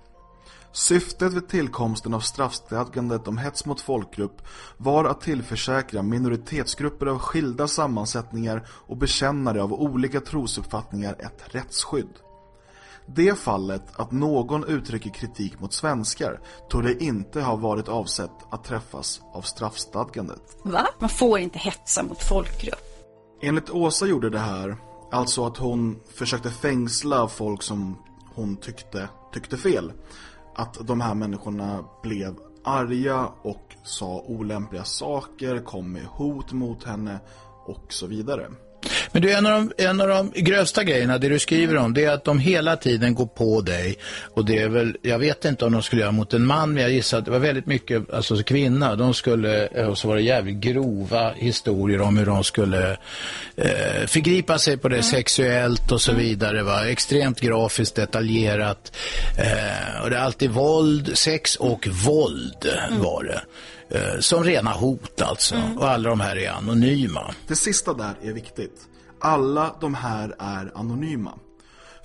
Syftet vid tillkomsten av straffstadgandet om hets mot folkgrupp var att tillförsäkra minoritetsgrupper av skilda sammansättningar och bekännare av olika trosuppfattningar ett rättsskydd. Det fallet att någon uttrycker kritik mot svenskar tog det inte ha varit avsett att träffas av straffstadgandet. Va? Man får inte hetsa mot folkgrupp. Enligt Åsa gjorde det här, alltså att hon försökte fängsla folk som hon tyckte, tyckte fel. Att de här människorna blev arga och sa olämpliga saker, kom med hot mot henne och så vidare. Men du, en av, de, en av de grövsta grejerna, det du skriver om, det är att de hela tiden går på dig. Och det är väl, jag vet inte om de skulle göra mot en man, men jag gissar att det var väldigt mycket, alltså kvinna, de skulle, eh, och så var det jävligt grova historier om hur de skulle eh, förgripa sig på det mm. sexuellt och så mm. vidare. Va? Extremt grafiskt detaljerat. Eh, och det är alltid våld, sex och våld mm. var det. Eh, som rena hot alltså. Mm. Och alla de här är anonyma. Det sista där är viktigt. Alla de här är anonyma.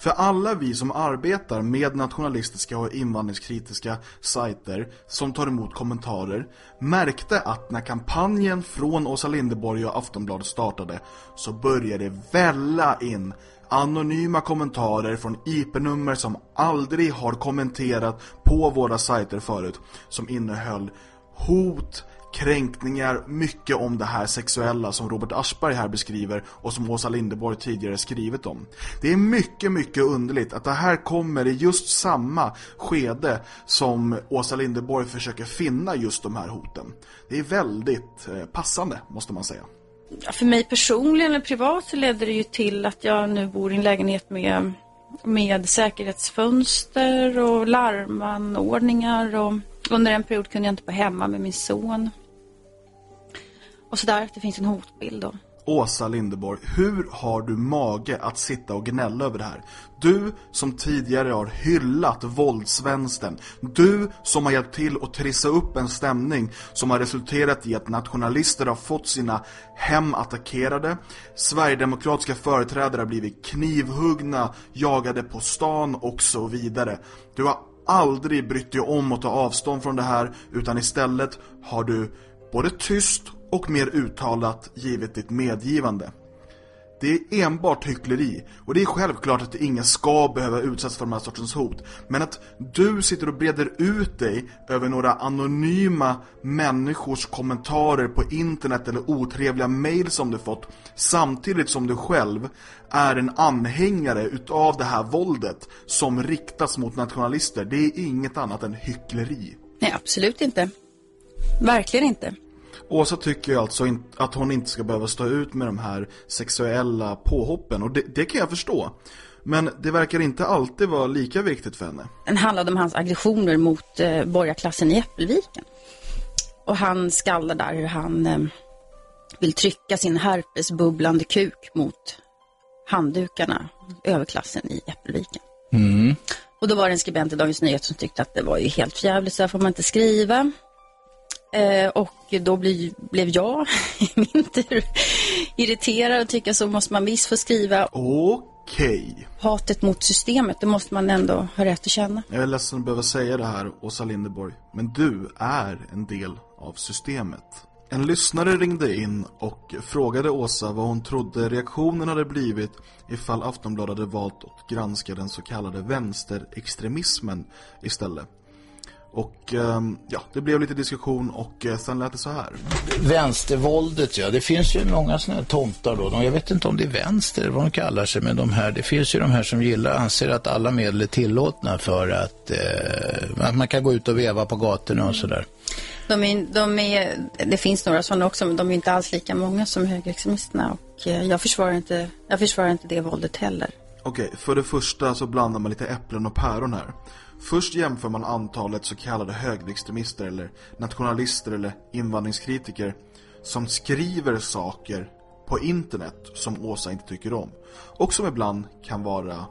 För alla vi som arbetar med nationalistiska och invandringskritiska sajter som tar emot kommentarer märkte att när kampanjen från Åsa Lindeborg och Aftonbladet startade så började det välla in anonyma kommentarer från IP-nummer som aldrig har kommenterat på våra sajter förut som innehöll hot, kränkningar, mycket om det här sexuella som Robert Aschberg här beskriver och som Åsa Lindeborg tidigare skrivit om. Det är mycket, mycket underligt att det här kommer i just samma skede som Åsa Lindeborg försöker finna just de här hoten. Det är väldigt eh, passande, måste man säga. För mig personligen eller privat så ledde det ju till att jag nu bor i en lägenhet med, med säkerhetsfönster och larmanordningar och under en period kunde jag inte vara hemma med min son. Och sådär, det finns en hotbild då. Åsa Lindeborg, hur har du mage att sitta och gnälla över det här? Du som tidigare har hyllat våldsvänstern. Du som har hjälpt till att trissa upp en stämning som har resulterat i att nationalister har fått sina hem attackerade. Sverigedemokratiska företrädare har blivit knivhuggna, jagade på stan och så vidare. Du har aldrig brytt dig om att ta avstånd från det här utan istället har du både tyst och mer uttalat givit ditt medgivande. Det är enbart hyckleri och det är självklart att ingen ska behöva utsättas för de här sortens hot. Men att du sitter och breder ut dig över några anonyma människors kommentarer på internet eller otrevliga mail som du fått samtidigt som du själv är en anhängare utav det här våldet som riktas mot nationalister. Det är inget annat än hyckleri. Nej, absolut inte. Verkligen inte. Åsa tycker alltså att hon inte ska behöva stå ut med de här sexuella påhoppen och det, det kan jag förstå. Men det verkar inte alltid vara lika viktigt för henne. Den handlade om hans aggressioner mot eh, borgarklassen i Äppelviken. Och han skaldar där hur han eh, vill trycka sin herpesbubblande kuk mot handdukarna, överklassen i Äppelviken. Mm. Och då var det en skribent i Dagens Nyheter som tyckte att det var ju helt jävligt, så här får man inte skriva. Eh, och då bli, blev jag i min tur irriterad och tycker så måste man visst få skriva. Okej. Okay. Hatet mot systemet, det måste man ändå ha rätt att känna. Jag är ledsen att behöva säga det här, Åsa Lindeborg. Men du är en del av systemet. En lyssnare ringde in och frågade Åsa vad hon trodde reaktionen hade blivit ifall Aftonbladet hade valt att granska den så kallade vänsterextremismen istället. Och ehm, ja, det blev lite diskussion och eh, sen lät det så här. Vänstervåldet, ja. Det finns ju många sådana här tomtar då. Jag vet inte om det är vänster vad de kallar sig, men de här, det finns ju de här som gillar, anser att alla medel är tillåtna för att, eh, att man kan gå ut och veva på gatorna och sådär. De är, de är, det finns några sådana också, men de är inte alls lika många som högerextremisterna. Och eh, jag försvarar inte, jag försvarar inte det våldet heller. Okej, för det första så blandar man lite äpplen och päron här. Först jämför man antalet så kallade högerextremister eller nationalister eller invandringskritiker som skriver saker på internet som Åsa inte tycker om och som ibland kan vara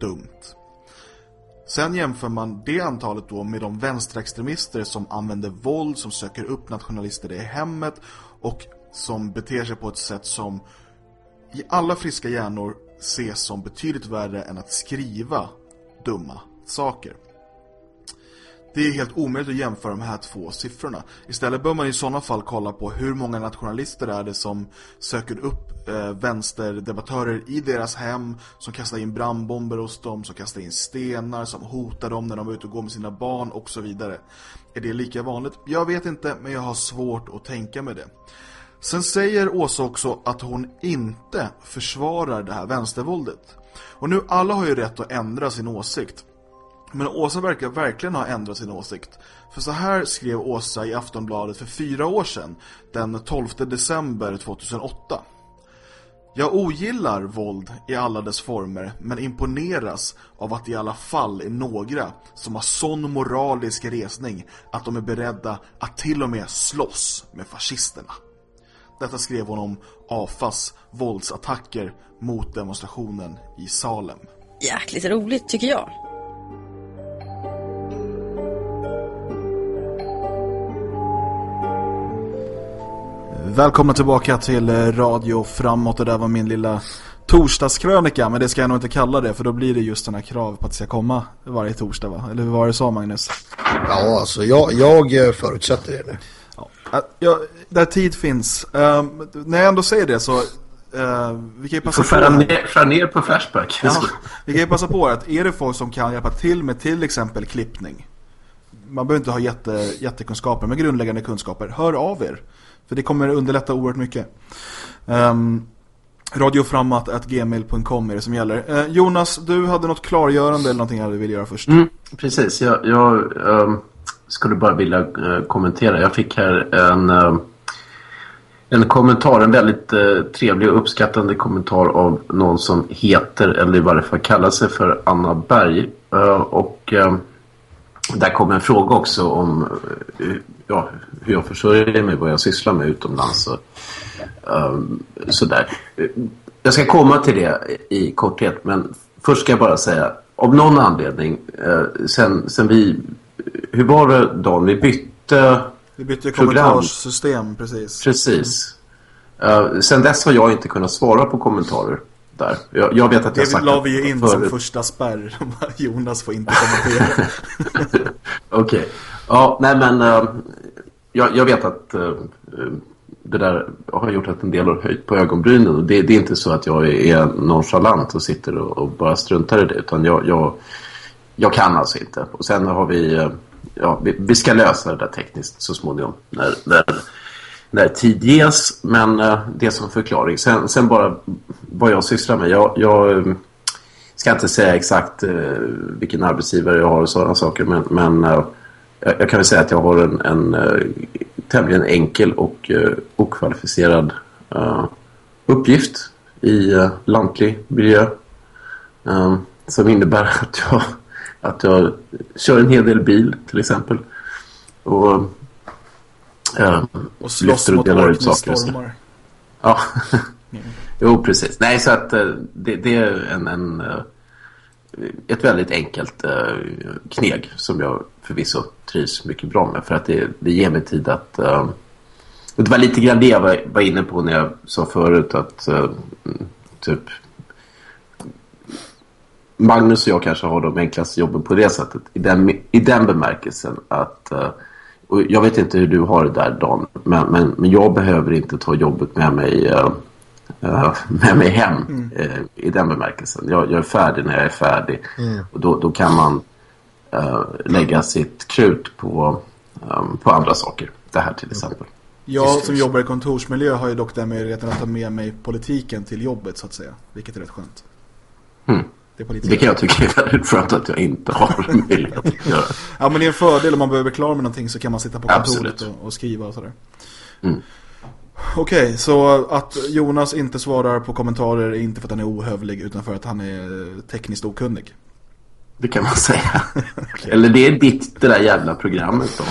dumt. Sen jämför man det antalet då med de vänsterextremister som använder våld, som söker upp nationalister i hemmet och som beter sig på ett sätt som i alla friska hjärnor ses som betydligt värre än att skriva dumma saker. Det är helt omöjligt att jämföra de här två siffrorna. Istället bör man i sådana fall kolla på hur många nationalister är det som söker upp eh, vänsterdebattörer i deras hem, som kastar in brandbomber hos dem, som kastar in stenar, som hotar dem när de är ute och går med sina barn och så vidare. Är det lika vanligt? Jag vet inte, men jag har svårt att tänka mig det. Sen säger Åsa också att hon inte försvarar det här vänstervåldet. Och nu alla har ju rätt att ändra sin åsikt. Men Åsa verkar verkligen ha ändrat sin åsikt. För så här skrev Åsa i Aftonbladet för fyra år sedan, den 12 december 2008. Jag ogillar våld i alla dess former men imponeras av att det i alla fall är några som har sån moralisk resning att de är beredda att till och med slåss med fascisterna. Detta skrev hon om AFAs våldsattacker mot demonstrationen i Salem. Jäkligt roligt tycker jag. Välkomna tillbaka till eh, Radio Framåt och där var min lilla torsdagskrönika men det ska jag nog inte kalla det för då blir det just den här krav på att det ska komma varje torsdag va? Eller hur var det så Magnus? Ja alltså jag, jag eh, förutsätter det nu. Ja, ja, där tid finns. Uh, när jag ändå säger det så Uh, vi kan ju passa på skära ner, ner på Flashback. Ja, vi kan ju passa på att är det folk som kan hjälpa till med till exempel klippning. Man behöver inte ha jätte, jättekunskaper, men grundläggande kunskaper. Hör av er. För det kommer underlätta oerhört mycket. Ehm, um, Radioframmat.gmail.com är det som gäller. Uh, Jonas, du hade något klargörande eller någonting du vill göra först? Mm, precis, jag, jag um, skulle bara vilja uh, kommentera. Jag fick här en, uh, en kommentar, en väldigt uh, trevlig och uppskattande kommentar av någon som heter, eller i varje fall kallar sig för Anna Berg. och där kom en fråga också om ja, hur jag försörjer mig, vad jag sysslar med utomlands och um, sådär. Jag ska komma till det i korthet, men först ska jag bara säga, av någon anledning, eh, sen, sen vi, hur var det Dan, vi bytte Vi bytte kommentarssystem, precis. Precis. Uh, sen dess har jag inte kunnat svara på kommentarer där. Jag, jag vet att jag det sagt la vi ju in förut. som första spärr. Jonas får inte kommentera. Okej. Okay. Ja, nej men uh, jag, jag, vet att uh, det där har gjort att en del har höjt på ögonbrynen. Och det, det, är inte så att jag är nonchalant och sitter och, och bara struntar i det. Utan jag, jag, jag, kan alltså inte. Och sen har vi, uh, ja, vi, vi, ska lösa det där tekniskt så småningom. När, när, när tid ges. Men det som förklaring. Sen, sen bara vad jag sysslar med. Jag, jag ska inte säga exakt vilken arbetsgivare jag har och sådana saker. Men, men jag kan väl säga att jag har en, en uh, tämligen enkel och uh, okvalificerad uh, uppgift i uh, lantlig miljö. Um, som innebär att jag, att jag kör en hel del bil till exempel. Och, uh, och slåss mot orkningsstormar. Ja, mm. jo precis. Nej så att det, det är en, en ett väldigt enkelt kneg som jag förvisso trivs mycket bra med. För att det, det ger mig tid att... Uh, det var lite grann det jag var, var, inne på när jag sa förut att uh, typ Magnus och jag kanske har de enklaste jobben på det sättet. I den, i den bemärkelsen att... Uh, och jag vet inte hur du har det där Dan. Men, men, men jag behöver inte ta jobbet med mig uh, med mig hem mm. i den bemärkelsen. Jag, jag, är färdig när jag är färdig. Mm. Och då, då kan man uh, lägga sitt krut på, um, på andra saker. Det här till exempel. Jag som jobbar i kontorsmiljö har ju dock den möjligheten att ta med mig politiken till jobbet så att säga. Vilket är rätt skönt. Mm. Det, det, kan jag tycka är väldigt skönt att jag inte har möjlighet att göra. Ja men det är en fördel om man behöver klara med någonting så kan man sitta på kontoret och, och, skriva och sådär. Mm. Okej, okay, så att Jonas inte svarar på kommentarer är inte för att han är ohövlig utan för att han är tekniskt okunnig. Det kan man säga. okay. Eller det är ditt det där jävla programmet då.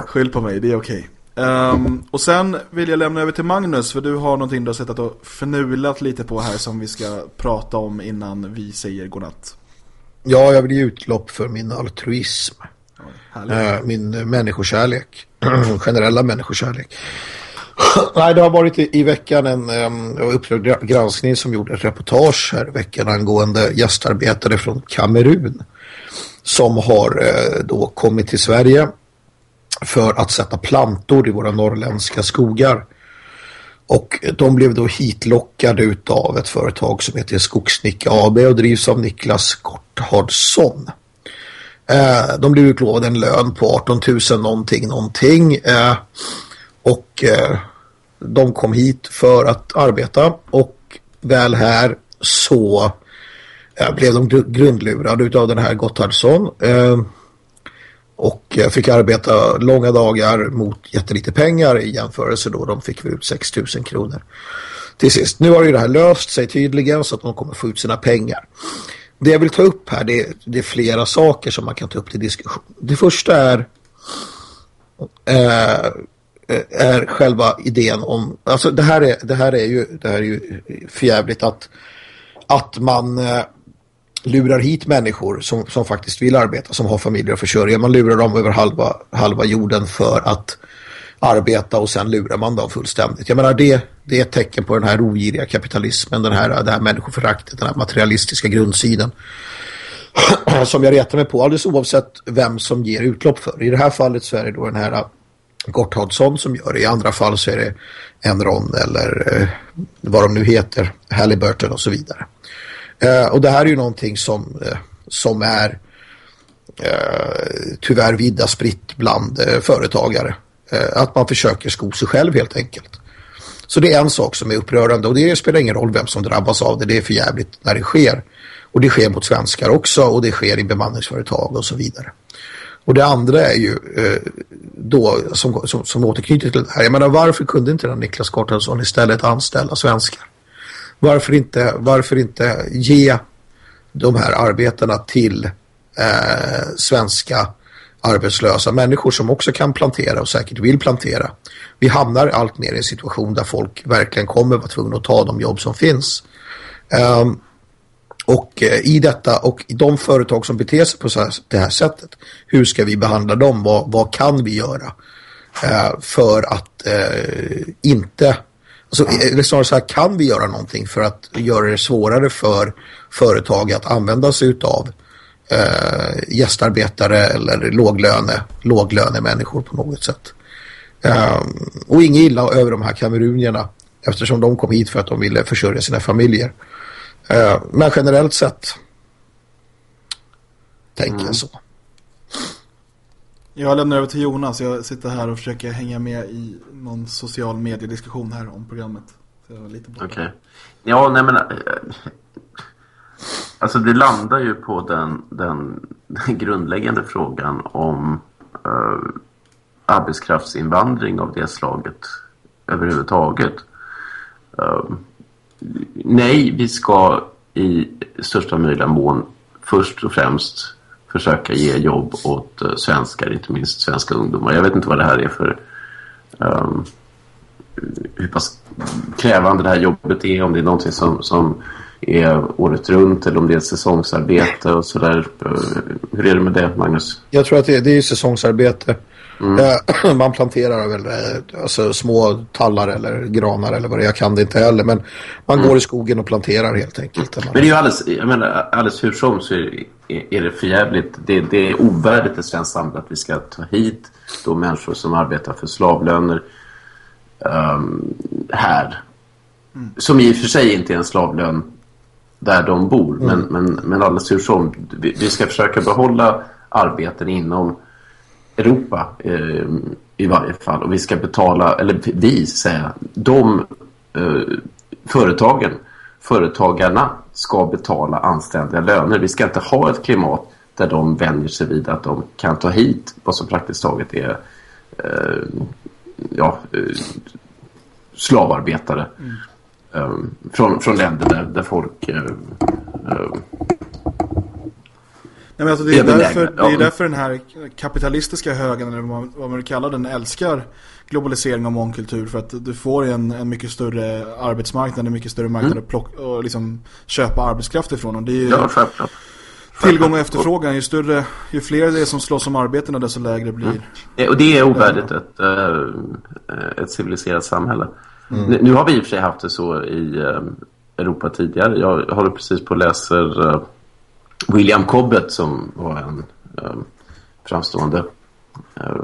Skyll på mig, det är okej. Okay. Um, ehm, och sen vill jag lämna över till Magnus för du har någonting du har sett och förnulat lite på här som vi ska prata om innan vi säger godnatt. Ja, jag vill ge utlopp för min altruism. Oj, uh, min människokärlek. Generella människokärlek. Nej, det har varit i, i veckan en um, upprörd granskning som gjorde ett reportage här i veckan angående gästarbetare från Kamerun som har uh, då kommit till Sverige för att sätta plantor i våra norrländska skogar. Och de blev då hitlockade av ett företag som heter Skogsnicka AB och drivs av Niklas Korthardsson. Eh, de blev utlovade en lön på 18 000 någonting någonting. Eh, och eh, de kom hit för att arbeta och väl här så eh, blev de grundlurade av den här Gotthardsson eh, och eh, fick arbeta långa dagar mot jättelite pengar i jämförelse då de fick ut 6 000 kronor. till sist. Nu har ju det här löst sig tydligen så att de kommer få ut sina pengar. Det jag vill ta upp här det är, det är flera saker som man kan ta upp till diskussion. Det första är eh, Eh, är själva idén om alltså det här är, det här är ju det här är ju förjävligt att att man eh, lurar hit människor som, som faktiskt vill arbeta, som har familjer att försörja. Man lurar dem över halva, halva jorden för att arbeta och sen lurar man dem fullständigt. Jag menar det, det är ett tecken på den här ogiriga kapitalismen, den här, det här människoföraktet, den här materialistiska grundsidan som jag retar mig på alldeles oavsett vem som ger utlopp för. I det här fallet så är det då den här Gotthardsson som gör det. I andra fall så är det Enron eller eh, vad de nu heter, Halliburton och så vidare. Eh, och det här är ju någonting som, eh, som är eh, tyvärr vida spritt bland eh, företagare. Eh, att man försöker sko sig själv helt enkelt. Så det är en sak som är upprörande och det spelar ingen roll vem som drabbas av det. Det är för jävligt när det sker. Och det sker mot svenskar också och det sker i bemanningsföretag och så vidare. Och det andra är ju eh, då som, som, som återknyter till det här. Jag menar varför kunde inte den Niklas Kortensson istället anställa svenskar? Varför inte, varför inte ge de här arbetarna till eh, svenska arbetslösa människor som också kan plantera och säkert vill plantera. Vi hamnar allt mer i en situation där folk verkligen kommer vara tvungna att ta de jobb som finns. Um, och eh, i detta och de företag som beter sig på så här, det här sättet, hur ska vi behandla dem? Vad, vad kan vi göra eh, för att eh, inte Alltså, eller snarare så här, kan vi göra någonting för att göra det svårare för företag att använda sig av eh, gästarbetare eller låglöne, låglönemänniskor på något sätt. Eh, och inget illa över de här kamerunierna eftersom de kom hit för att de ville försörja sina familjer. Eh, men generellt sett tänker mm. jag så. Jag lämnar över till Jonas. Jag sitter här och försöker hänga med i någon social mediediskussion här om programmet. Okej. Okay. Ja, nej men... Eh, alltså det landar ju på den, den, den grundläggande frågan om uh, arbetskraftsinvandring av det slaget överhuvudtaget. Uh, nej, vi ska i största möjliga mån först och främst försöka ge jobb åt eh, svenskar, inte minst svenska ungdomar. Jag vet inte vad det här är för um, hur pass krävande det här jobbet är, om det är någonting som, som är året runt eller om det är säsongsarbete och sådär. Eh, hur är det med det, Magnus? Jag tror att det, det är säsongsarbete. Mm. Eh, man planterar väl eh, alltså, små tallar eller granar eller vad det är. Jag kan det inte heller. Men man mm. går i skogen och planterar helt enkelt. Men det är ju alldeles, jag menar, alldeles hur som så är, är det förjävligt. Det, det är ovärdigt ett svenskt samhälle att vi ska ta hit då människor som arbetar för slavlöner um, här. Mm. Som i och för sig inte är en slavlön där de bor. Mm. Men, men, men alldeles hur som. Vi, vi ska försöka behålla arbeten inom Europa eh, i varje fall. Och vi ska betala, eller vi säger de eh, företagen, företagarna ska betala anständiga löner. Vi ska inte ha ett klimat där de vänjer sig vid att de kan ta hit vad som praktiskt taget är eh, ja, eh, slavarbetare. Mm. Um, från, från länder där, där folk Nej, men alltså det, är därför, det är därför den här kapitalistiska högen, eller vad man, vad man kallar den, älskar globalisering och mångkultur. För att du får en, en mycket större arbetsmarknad, en mycket större marknad mm. att plocka, och liksom köpa arbetskraft ifrån. Och det är ju ja, självklart. Tillgång och efterfrågan, ju, större, ju fler det är som slåss om arbetena desto lägre blir. Mm. Och det är ovärdigt ett, äh, ett civiliserat samhälle. Mm. Nu, nu, har vi i och för sig haft det så i äh, Europa tidigare. Jag håller precis på att läsa äh, William Cobbett som var en eh, framstående eh,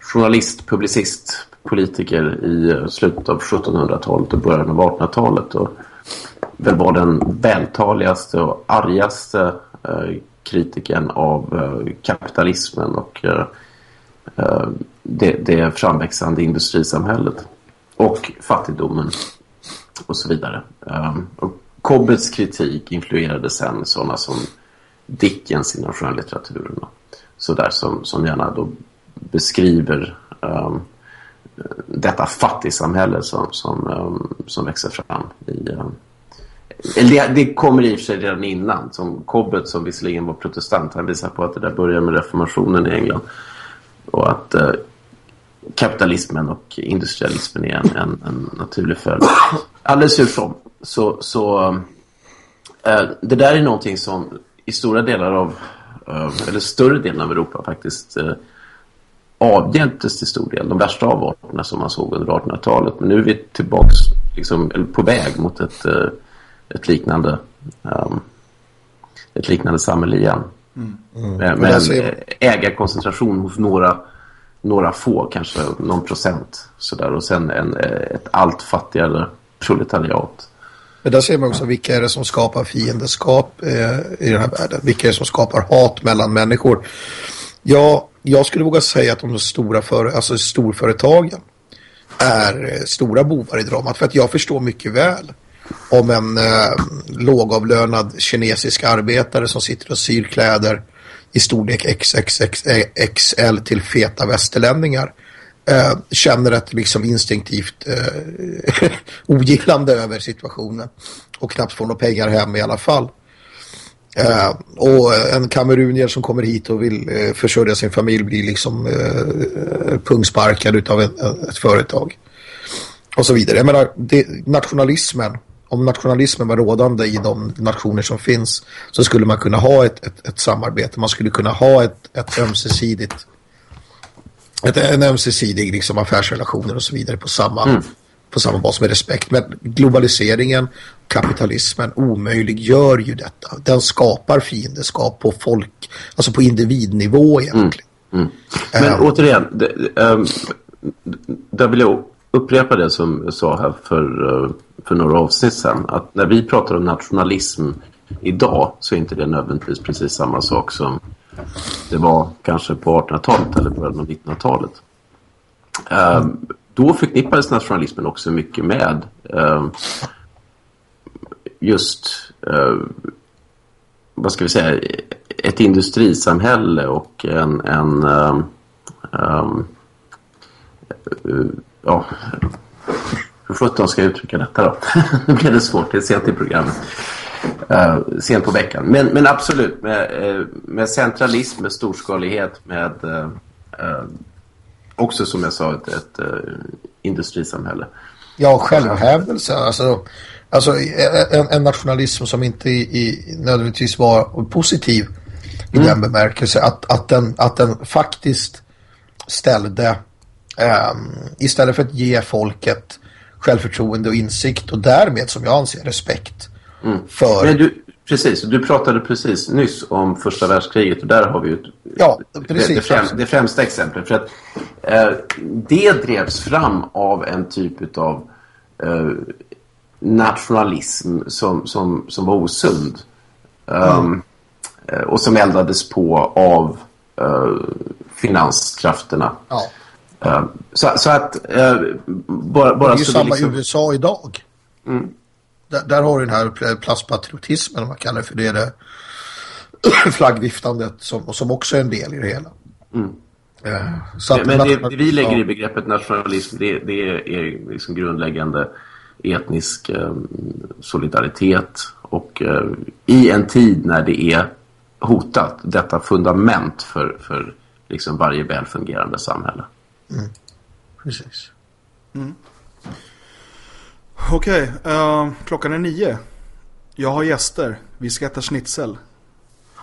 journalist, publicist, politiker i eh, slutet av 1700-talet och början av 1800-talet och väl var den vältaligaste och argaste eh, kritiken av eh, kapitalismen och eh, det, det framväxande industrisamhället och fattigdomen och så vidare. Ehm, och Cobbets kritik influerade sen sådana som Dickens inom skönlitteraturen. Sådär som, som gärna då beskriver um, detta fattigsamhälle som, som, um, som växer fram i... Um, det, det kommer i och för sig redan innan. Som Cobbett som visserligen var protestant. Han visar på att det där börjar med reformationen i England. Och att uh, kapitalismen och industrialismen är en, en, en naturlig följd. Alldeles hur som. Så, så uh, det där är någonting som i stora delar av, uh, eller större delen av Europa faktiskt uh, avhjälptes till stor del. De värsta avarterna som man såg under 1800-talet. Men nu är vi tillbaks, liksom, eller på väg mot ett, ett liknande um, ett liknande samhälle igen. Mm. Mm. Med, med ägarkoncentration hos några några få, kanske någon procent. Sådär. Och sen en, eh, ett allt fattigare proletariat. Men där ser man också vilka är det som skapar fiendeskap eh, i den här världen. Vilka är det som skapar hat mellan människor. Ja, jag skulle våga säga att de stora för, alltså storföretagen är eh, stora bovar i dramat. För att jag förstår mycket väl om en eh, lågavlönad kinesisk arbetare som sitter och syr kläder i storlek XXXL till feta västerlänningar eh, känner ett liksom instinktivt eh, ogillande över situationen och knappt får några pengar hem i alla fall. Eh, och en kamerunier som kommer hit och vill eh, försörja sin familj blir liksom eh, pungsparkad av ett företag. Och så vidare. Jag menar, det, nationalismen om nationalismen var rådande i de nationer som finns så skulle man kunna ha ett, ett, ett samarbete. Man skulle kunna ha ett, ett ömsesidigt ett, en ömsesidig liksom, affärsrelationer och så vidare på samma, mm. på samma bas med respekt. Men globaliseringen, kapitalismen omöjliggör ju detta. Den skapar fiendeskap på folk, alltså på individnivå egentligen. Mm. Mm. Men uh, återigen, det, um, där vill jag upprepa det som jag sa här för, uh, för några avsnitt sedan. Att när vi pratar om nationalism idag så är inte det nödvändigtvis precis samma sak som det var kanske på 1800-talet eller början av 1900-talet. Um, ehm, då förknippades nationalismen också mycket med um, just um, vad ska vi säga ett industrisamhälle och en, en um, ja, hur sjutton ska jag uttrycka detta då? nu blev det svårt, det är sent i programmet. Uh, sent på veckan. Men, men absolut, med, uh, med centralism, med storskalighet, med uh, också som jag sa ett, ett industrisamhälle. Ja, självhävdelse. Alltså, alltså en, en nationalism som inte i, i, nödvändigtvis var positiv i mm. den bemärkelse att, att, den, att den faktiskt ställde um, istället för att ge folket självförtroende och insikt och därmed som jag anser respekt mm. för... Men du, precis, du pratade precis nyss om första världskriget och där har vi ju ja, precis, det, det, främ, det främsta exemplet. För att eh, det drevs fram av en typ av eh, nationalism som, som, som var osund. Um, mm. Och som eldades på av uh, finanskrafterna. Ja. Så, så, att uh, bara, bara Det är ju samma liksom... USA idag. Mm. Där, där, har du den här plastpatriotismen om man kallar det för det, det flaggviftandet som, som också är en del i det hela. Mm. Uh, men, men det, det, vi lägger i begreppet nationalism det, det är liksom grundläggande etnisk um, solidaritet och uh, i en tid när det är hotat detta fundament för, för liksom varje välfungerande samhälle. Mm. Precis. Mm. Okej, okay, uh, klockan är nio. Jag har gäster. Vi ska äta schnitzel.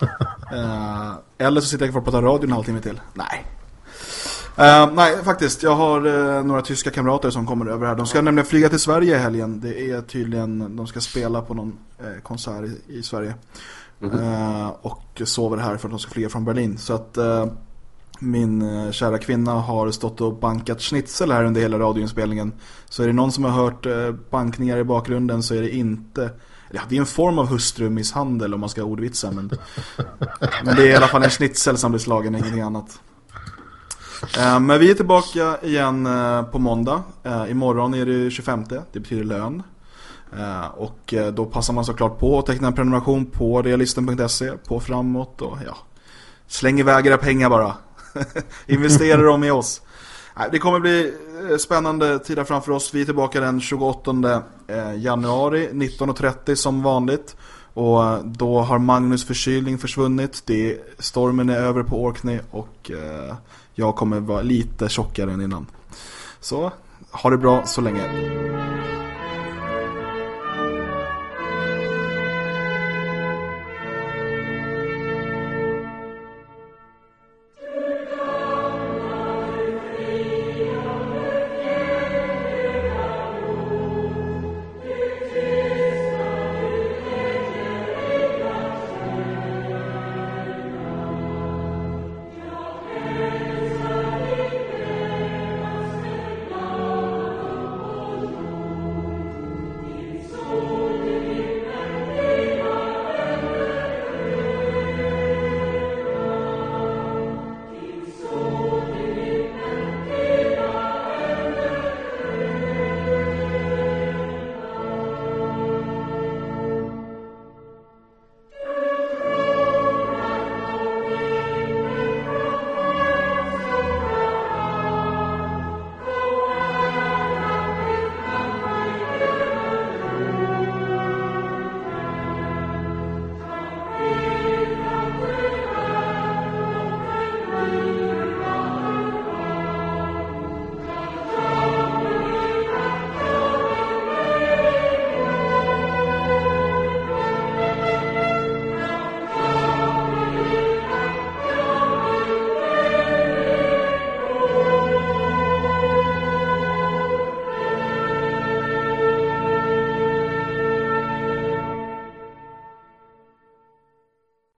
uh, eller så sitter jag kvar på radio en halvtimme till. Nej. Uh, nej, faktiskt. Jag har uh, några tyska kamrater som kommer över här. De ska nämligen flyga till Sverige i helgen. Det är tydligen, de ska spela på någon uh, konsert i, i Sverige. Mm -hmm. och sover här för att de ska flyga från Berlin. Så att min eh, kära kvinna har stått och bankat schnitzel här under hela radioinspelningen. Så är det någon som har hört eh, bankningar i bakgrunden så är det inte... Ja, det är en form av hustrumisshandel om man ska ordvitsa. Men, men det är i alla fall en schnitzel som blir slagen, ingenting annat. Eh, men vi är tillbaka igen på måndag. Imorgon är det 25. Det betyder lön. Och då passar man såklart på att teckna en prenumeration på realisten.se på framåt och ja, släng iväg era pengar bara. Investera dem i oss. Det kommer bli eh, spännande tider framför oss. Vi är tillbaka den 28 eh, januari 19.30 som vanligt. Och eh, då har Magnus förkylning försvunnit. Det, stormen är över på Orkney och jag kommer vara lite tjockare än innan. Så ha det bra så länge.